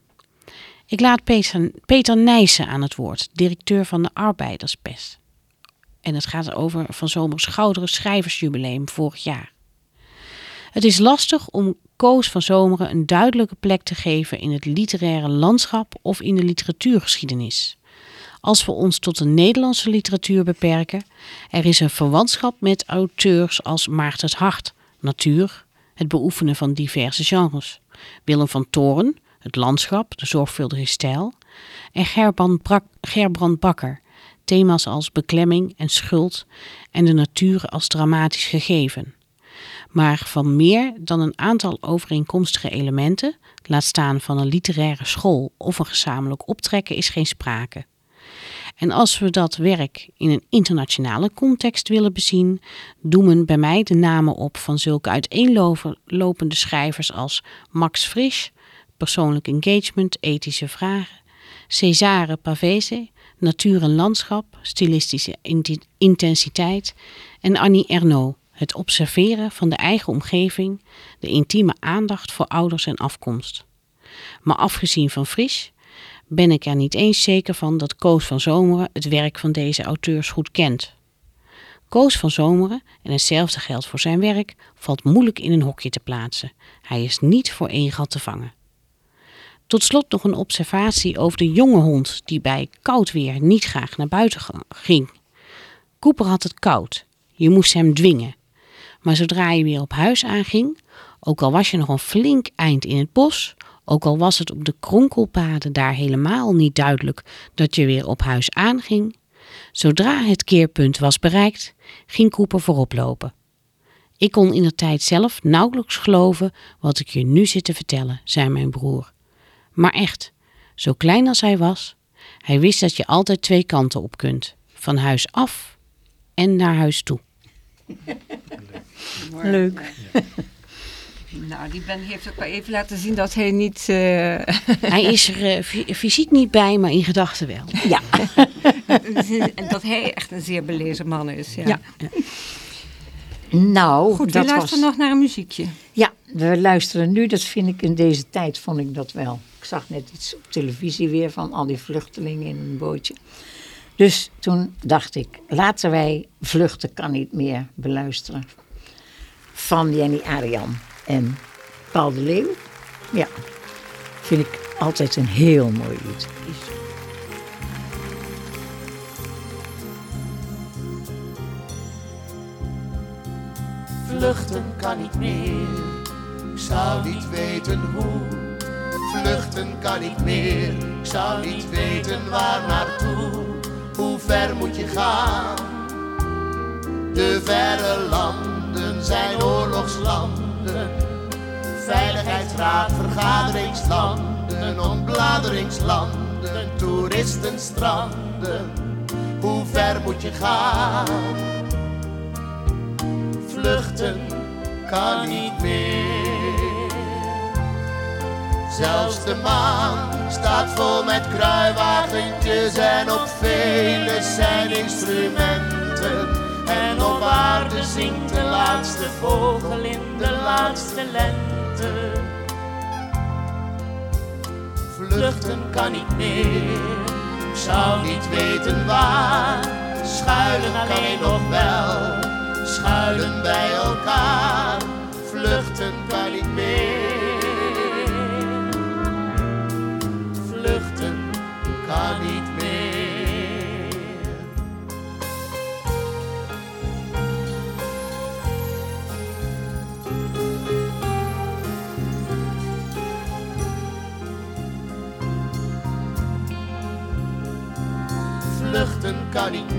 Ik laat Peter, Peter Nijssen aan het woord, directeur van de Arbeiderspers. En het gaat over Van Zomers goudere schrijversjubileum vorig jaar. Het is lastig om Koos van Zomeren een duidelijke plek te geven in het literaire landschap of in de literatuurgeschiedenis. Als we ons tot de Nederlandse literatuur beperken, er is een verwantschap met auteurs als Maarten het Hart, natuur, het beoefenen van diverse genres, Willem van Toren, het landschap, de zorgvuldige stijl, en Gerbrand, Gerbrand Bakker, thema's als beklemming en schuld en de natuur als dramatisch gegeven. Maar van meer dan een aantal overeenkomstige elementen, laat staan van een literaire school of een gezamenlijk optrekken, is geen sprake. En als we dat werk in een internationale context willen bezien, doemen bij mij de namen op van zulke uiteenlopende schrijvers als Max Frisch, persoonlijk engagement, ethische vragen, Cesare Pavese, natuur en landschap, stilistische intensiteit en Annie Ernaux, het observeren van de eigen omgeving, de intieme aandacht voor ouders en afkomst. Maar afgezien van Frisch ben ik er niet eens zeker van dat Koos van Zomeren het werk van deze auteurs goed kent. Koos van Zomeren, en hetzelfde geldt voor zijn werk, valt moeilijk in een hokje te plaatsen. Hij is niet voor één gat te vangen. Tot slot nog een observatie over de jonge hond die bij koud weer niet graag naar buiten ging. Cooper had het koud. Je moest hem dwingen. Maar zodra je weer op huis aanging, ook al was je nog een flink eind in het bos, ook al was het op de kronkelpaden daar helemaal niet duidelijk dat je weer op huis aanging, zodra het keerpunt was bereikt, ging Cooper voorop lopen. Ik kon in de tijd zelf nauwelijks geloven wat ik je nu zit te vertellen, zei mijn broer. Maar echt, zo klein als hij was, hij wist dat je altijd twee kanten op kunt: van huis af en naar huis toe. Leuk. Nou, die Ben heeft ook wel even laten zien dat hij niet... eh, Hij is er eh, fy- fysiek niet bij, maar in gedachten wel. Ja. en dat hij echt een zeer belezen man is. Ja. Ja. Nou, Goed, we luisteren was... nog naar een muziekje. Ja, we luisteren nu. Dat vind ik in deze tijd, vond ik dat wel. Ik zag net iets op televisie weer van al die vluchtelingen in een bootje. Dus toen dacht ik, laten wij Vluchten kan niet meer beluisteren. Van Jenny Arian en Paul de Leeuw. Ja, vind ik altijd een heel mooi lied. Vluchten kan niet meer, ik zou niet weten hoe. Vluchten kan niet meer, ik zou niet weten waar naartoe. Hoe ver moet je gaan? De verre zijn oorlogslanden. Veiligheidsraad, vergaderingslanden, ontbladeringslanden, toeristenstranden. Hoe ver moet je gaan? vluchten kan niet meer. Zelfs de maan staat vol met kruiwagentjes en op vele zijn instrumenten. En op aarde zingt de laatste vogel in de laatste lente. Vluchten kan niet meer, ik zou niet weten waar. Schuilen alleen nog wel schuilen bij elkaar, vluchten kan niet meer. Vluchten kan niet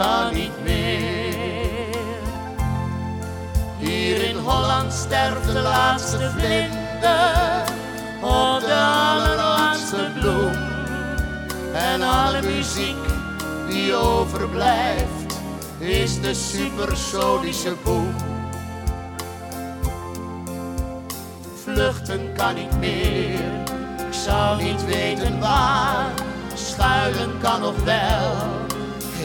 kan niet meer. Hier in Holland sterft de laatste vlinder op de allerlaatste bloem. En alle muziek die overblijft is de supersonische boem. Vluchten kan niet meer, ik zou niet weten waar. Schuilen kan nog wel,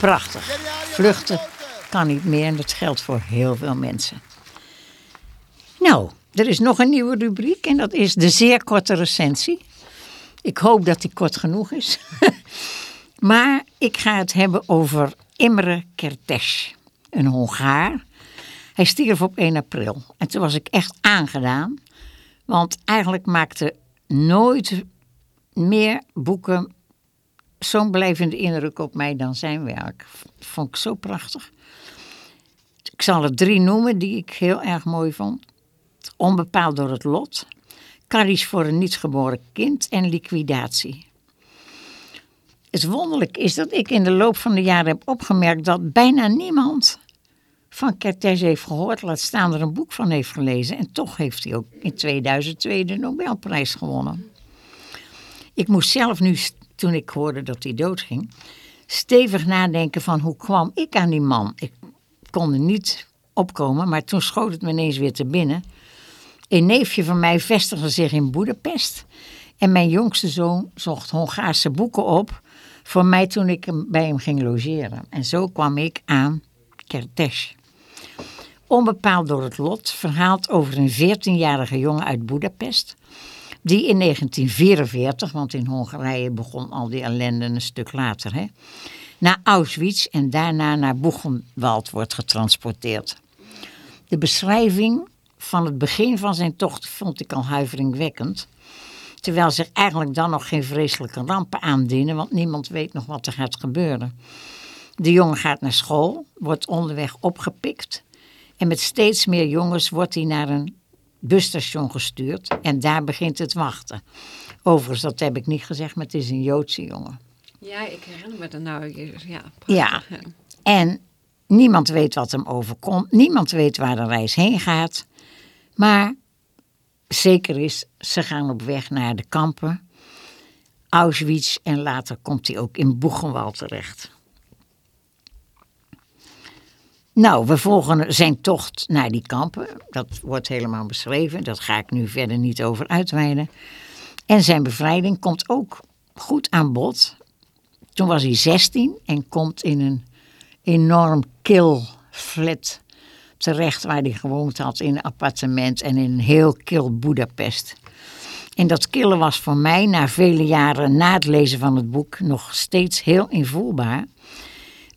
Prachtig. Vluchten kan niet meer en dat geldt voor heel veel mensen. Nou, er is nog een nieuwe rubriek en dat is de zeer korte recensie. Ik hoop dat die kort genoeg is. maar ik ga het hebben over Imre Kertész, een Hongaar. Hij stierf op 1 april en toen was ik echt aangedaan. Want eigenlijk maakte nooit meer boeken zo'n blijvende indruk op mij dan zijn werk. Vond ik zo prachtig. Ik zal er drie noemen die ik heel erg mooi vond. Onbepaald door het lot. Kaddish voor een niet geboren kind en liquidatie. Het wonderlijk is dat ik in de loop van de jaren heb opgemerkt dat bijna niemand van Kertész heeft gehoord, laat staan er een boek van heeft gelezen. En toch heeft hij ook in 2002 de Nobelprijs gewonnen. Ik moest zelf nu, toen ik hoorde dat hij doodging, stevig nadenken van hoe kwam ik aan die man. Ik kon er niet opkomen, maar toen schoot het me ineens weer te binnen. Een neefje van mij vestigde zich in Boedapest. En mijn jongste zoon zocht Hongaarse boeken op voor mij toen ik bij hem ging logeren. En zo kwam ik aan Kertész. Onbepaald door het lot verhaalt over een 14-jarige jongen uit Boedapest. Die in 1944, want in Hongarije begon al die ellende een stuk later, hè, naar Auschwitz en daarna naar Buchenwald wordt getransporteerd. De beschrijving van het begin van zijn tocht vond ik al huiveringwekkend. Terwijl zich eigenlijk dan nog geen vreselijke rampen aandienen, want niemand weet nog wat er gaat gebeuren. De jongen gaat naar school, wordt onderweg opgepikt. En met steeds meer jongens wordt hij naar een busstation gestuurd. En daar begint het wachten. Overigens, dat heb ik niet gezegd, maar het is een Joodse jongen. Ja, ik herinner me dat nou. Ja, Ja. En niemand weet wat hem overkomt. Niemand weet waar de reis heen gaat. Maar zeker is, ze gaan op weg naar de kampen. Auschwitz en later komt hij ook in Buchenwald terecht. Nou, we volgen zijn tocht naar die kampen. Dat wordt helemaal beschreven. Dat ga ik nu verder niet over uitweiden. En zijn bevrijding komt ook goed aan bod. Toen was hij 16 en komt in een enorm kil flat terecht waar hij gewoond had in een appartement en in een heel kil Budapest. En dat killen was voor mij na vele jaren na het lezen van het boek nog steeds heel invoelbaar.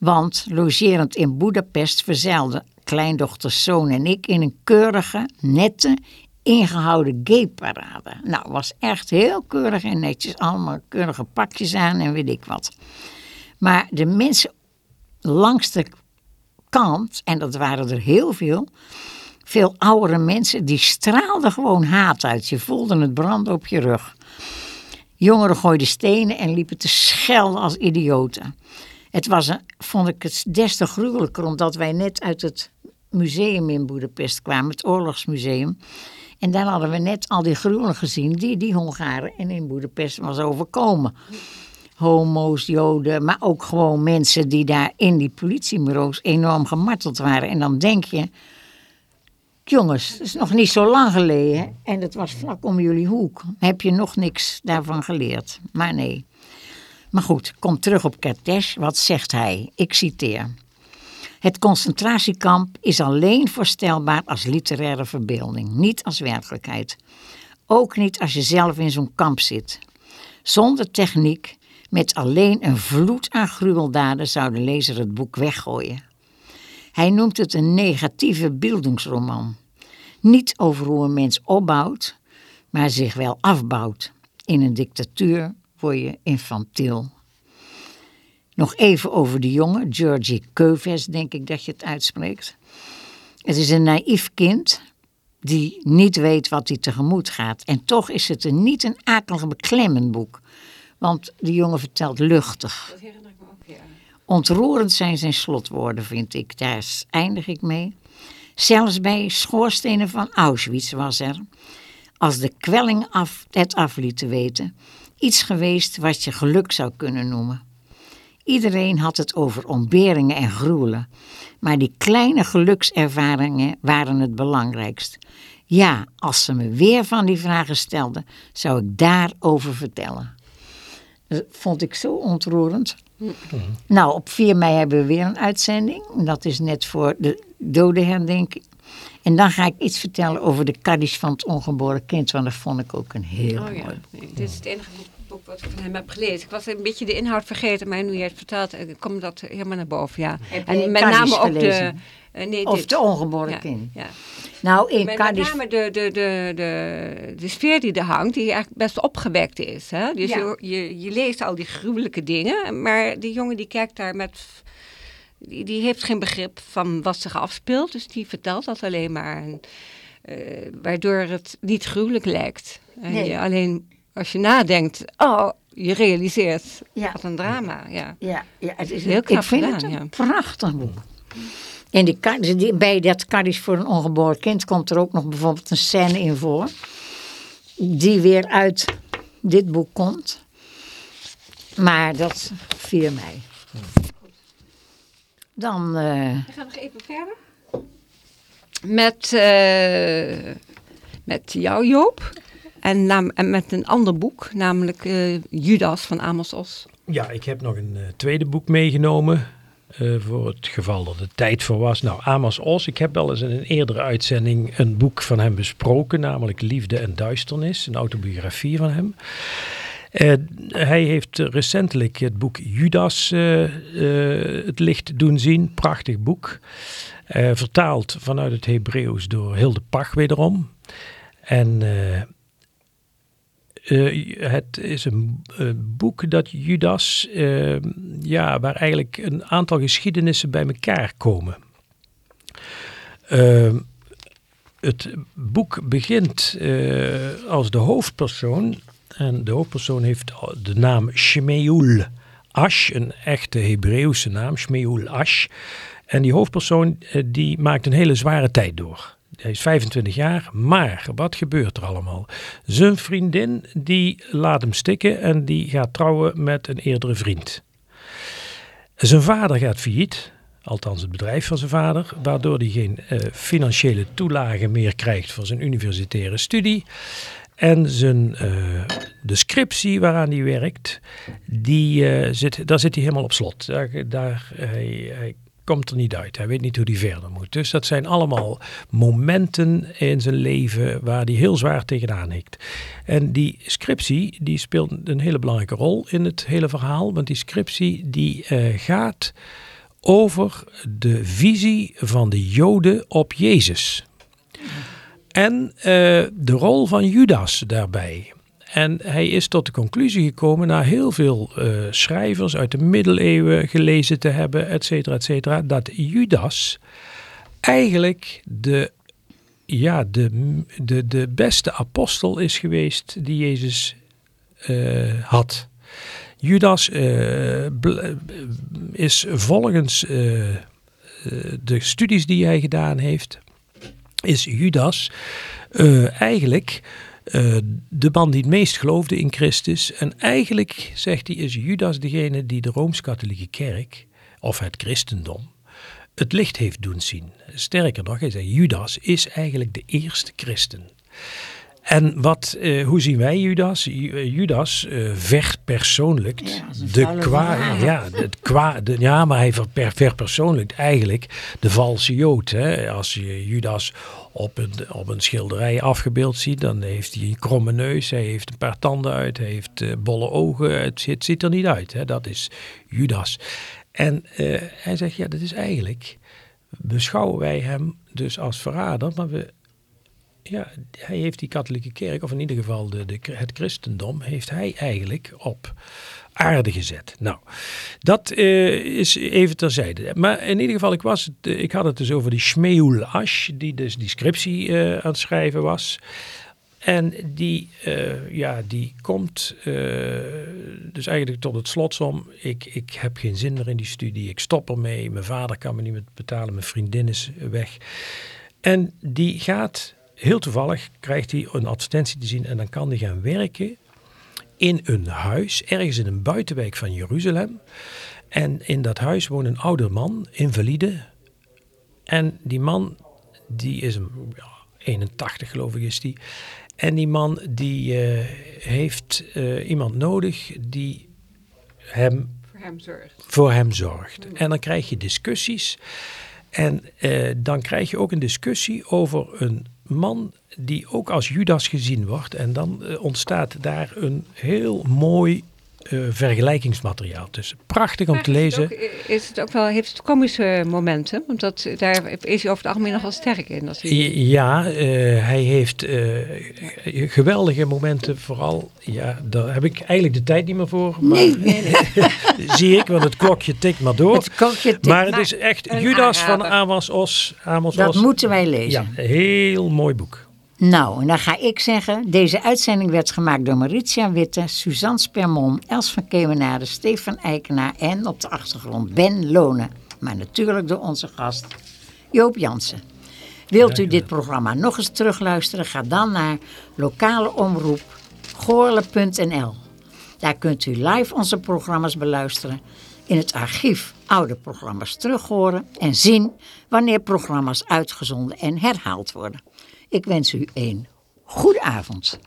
Want logerend in Budapest verzeilden kleindochters zoon en ik in een keurige, nette, ingehouden gay-parade. Nou, was echt heel keurig en netjes. Allemaal keurige pakjes aan en weet ik wat. Maar de mensen langs de kant, en dat waren er heel veel, veel oudere mensen, die straalden gewoon haat uit. Je voelde het branden op je rug. Jongeren gooiden stenen en liepen te schelden als idioten. Het was, een, vond ik het des te gruwelijker, omdat wij net uit het museum in Boedapest kwamen, het oorlogsmuseum. En daar hadden we net al die gruwelen gezien die die Hongaren en in Boedapest was overkomen. Homo's, joden, maar ook gewoon mensen die daar in die politiebureaus enorm gemarteld waren. En dan denk je, jongens, dat is nog niet zo lang geleden en het was vlak om jullie hoek. Heb je nog niks daarvan geleerd? Maar nee. Maar goed, kom terug op Kertész. Wat zegt hij? Ik citeer. Het concentratiekamp is alleen voorstelbaar als literaire verbeelding, niet als werkelijkheid. Ook niet als je zelf in zo'n kamp zit. Zonder techniek, met alleen een vloed aan gruweldaden, zou de lezer het boek weggooien. Hij noemt het een negatieve beeldingsroman. Niet over hoe een mens opbouwt, maar zich wel afbouwt. In een dictatuur word je infantiel. Nog even over de jongen, Georgie Keuves, denk ik dat je het uitspreekt. Het is een naïef kind die niet weet wat hij tegemoet gaat. En toch is het een, niet een akelig beklemmend boek. Want de jongen vertelt luchtig. Dat herinner ik me ook, ja. Ontroerend zijn zijn slotwoorden, vind ik. Daar eindig ik mee. Zelfs bij schoorstenen van Auschwitz was er, als de kwelling af, het afliet te weten, iets geweest wat je geluk zou kunnen noemen. Iedereen had het over ontberingen en gruwelen, maar die kleine gelukservaringen waren het belangrijkst. Ja, als ze me weer van die vragen stelden, zou ik daarover vertellen. Dat vond ik zo ontroerend. Nou, op 4 mei hebben we weer een uitzending. Dat is net voor de dodenherdenking. En dan ga ik iets vertellen over de Kaddish van het ongeboren kind. Want dat vond ik ook een heel Oh ja, mooi. nee, dit is het enige boek wat ik van hem heb gelezen. Ik was een beetje de inhoud vergeten, maar nu je het vertelt, eh, komt dat helemaal naar boven, ja. Heb en met name ook de... eh, nee, Of dit. de ongeboren ja, kind. Ja. Nou, in met name de, de, de, de, de sfeer die er hangt, die eigenlijk best opgewekt is. Hè? Dus Ja. je, je, je leest al die gruwelijke dingen, maar die jongen die kijkt daar met... Die, die heeft geen begrip van wat zich afspeelt, dus die vertelt dat alleen maar. En, eh, waardoor het niet gruwelijk lijkt. En Nee. je alleen als je nadenkt, oh, je realiseert Ja. wat een drama. Ja. Ja, ja het is Heel ik knap vind gedaan, het een ja. prachtig boek. En die, die- bij dat Kaddisch voor een ongeboren kind komt er ook nog bijvoorbeeld een scène in voor. Die weer uit dit boek komt. Maar dat via mij. Dan, eh, We gaan nog even verder. Met, eh, met jou, Joop. En, met een ander boek, namelijk eh, Judas van Amos Os. Ja, ik heb nog een eh, tweede boek meegenomen. eh, voor het geval dat het tijd voor was. Nou, Amos Os. Ik heb wel eens in een eerdere uitzending een boek van hem besproken. Namelijk Liefde en Duisternis. Een autobiografie van hem. Hij heeft recentelijk het boek Judas het licht doen zien. Prachtig boek. Vertaald vanuit het Hebreeuws door Hilde Pach wederom. En eh, het is een boek dat Judas, eh, ja, waar eigenlijk een aantal geschiedenissen bij elkaar komen. Eh, het boek begint eh, als de hoofdpersoon. En de hoofdpersoon heeft de naam Shmeul Ash, een echte Hebreeuwse naam, Shmeul Ash. En die hoofdpersoon eh, die maakt een hele zware tijd door. Hij is 25 jaar, maar wat gebeurt er allemaal? Zijn vriendin die laat hem stikken en die gaat trouwen met een eerdere vriend. Zijn vader gaat failliet, althans het bedrijf van zijn vader, waardoor hij geen eh, financiële toelage meer krijgt voor zijn universitaire studie. En zijn, eh, de scriptie waaraan hij werkt, die, eh, zit, daar zit hij helemaal op slot. Daar, hij komt er niet uit. Hij weet niet hoe hij verder moet. Dus dat zijn allemaal momenten in zijn leven waar hij heel zwaar tegenaan hikt. En die scriptie die speelt een hele belangrijke rol in het hele verhaal. Want die scriptie die eh, gaat over de visie van de Joden op Jezus. En eh, de rol van Judas daarbij. En hij is tot de conclusie gekomen, na heel veel eh, schrijvers uit de middeleeuwen gelezen te hebben, et cetera, et cetera, dat Judas eigenlijk de, ja, de, de, de beste apostel is geweest die Jezus eh, had. Judas eh, is volgens de studies die hij gedaan heeft, is Judas eigenlijk eh, de man die het meest geloofde in Christus. En eigenlijk, zegt hij, is Judas degene die de Rooms-Katholieke Kerk, of het christendom, het licht heeft doen zien. Sterker nog, hij zei, Judas is eigenlijk de eerste christen. En wat, eh, hoe zien wij Judas? Ju- eh, Judas eh, verpersoonlijkt Ja, de kwa, ja, het kwa, de, ja, maar hij verper, verpersoonlijkt eigenlijk de valse Jood. Hè? Als je Judas op een, op een schilderij afgebeeld ziet, dan heeft hij een kromme neus, hij heeft een paar tanden uit, hij heeft eh, bolle ogen, het, ziet- er niet uit. Hè? Dat is Judas. En eh, hij zegt, ja, dat is eigenlijk, beschouwen wij hem dus als verrader, maar we ja, hij heeft die katholieke kerk, of in ieder geval de, de, het christendom, heeft hij eigenlijk op aarde gezet. Nou, dat eh, is even terzijde. Maar in ieder geval, ik, was eh, ik had het dus over die Shmeul Ash, die dus die scriptie eh, aan het schrijven was. En die, ja, die komt dus eigenlijk tot het slotsom. Ik, ik heb geen zin meer in die studie. Ik stop ermee. Mijn vader kan me niet meer betalen. Mijn vriendin is weg. En die gaat, heel toevallig, krijgt hij een advertentie te zien. En dan kan hij gaan werken in een huis, ergens in een buitenwijk van Jeruzalem. En in dat huis woont een ouder man, invalide. En die man, die is een, ja, 81 geloof ik is die. En die man die eh, heeft eh, iemand nodig die hem Voor hem zorgt. voor hem zorgt. En dan krijg je discussies. En eh, dan krijg je ook een discussie over een man die ook als Judas gezien wordt. En dan eh, ontstaat daar een heel mooi eh, vergelijkingsmateriaal tussen. Prachtig om te Maar is het lezen. ook- Is het ook wel, heeft het komische momenten? Want dat, daar is hij over het algemeen nog wel sterk in. Als hij, Ja, eh, hij heeft eh, geweldige momenten, vooral. Ja, daar heb ik eigenlijk de tijd niet meer voor. Maar zie ik, want het klokje tikt maar door. Het tikt maar het maar is echt Judas van. Amos Os. Amos Dat Os. moeten wij lezen. Ja, heel mooi boek. Nou, en dan ga ik zeggen, deze uitzending werd gemaakt door Maritia Witte, Suzanne Spermon, Els van Kemenade, Stefan Eikenaar en op de achtergrond Ben Lonen. Maar natuurlijk door onze gast Joop Jansen. Wilt u dit programma nog eens terugluisteren, ga dan naar lokale omroep goorle.nl. Daar kunt u live onze programma's beluisteren, in het archief oude programma's terughoren en zien wanneer programma's uitgezonden en herhaald worden. Ik wens u een goede avond.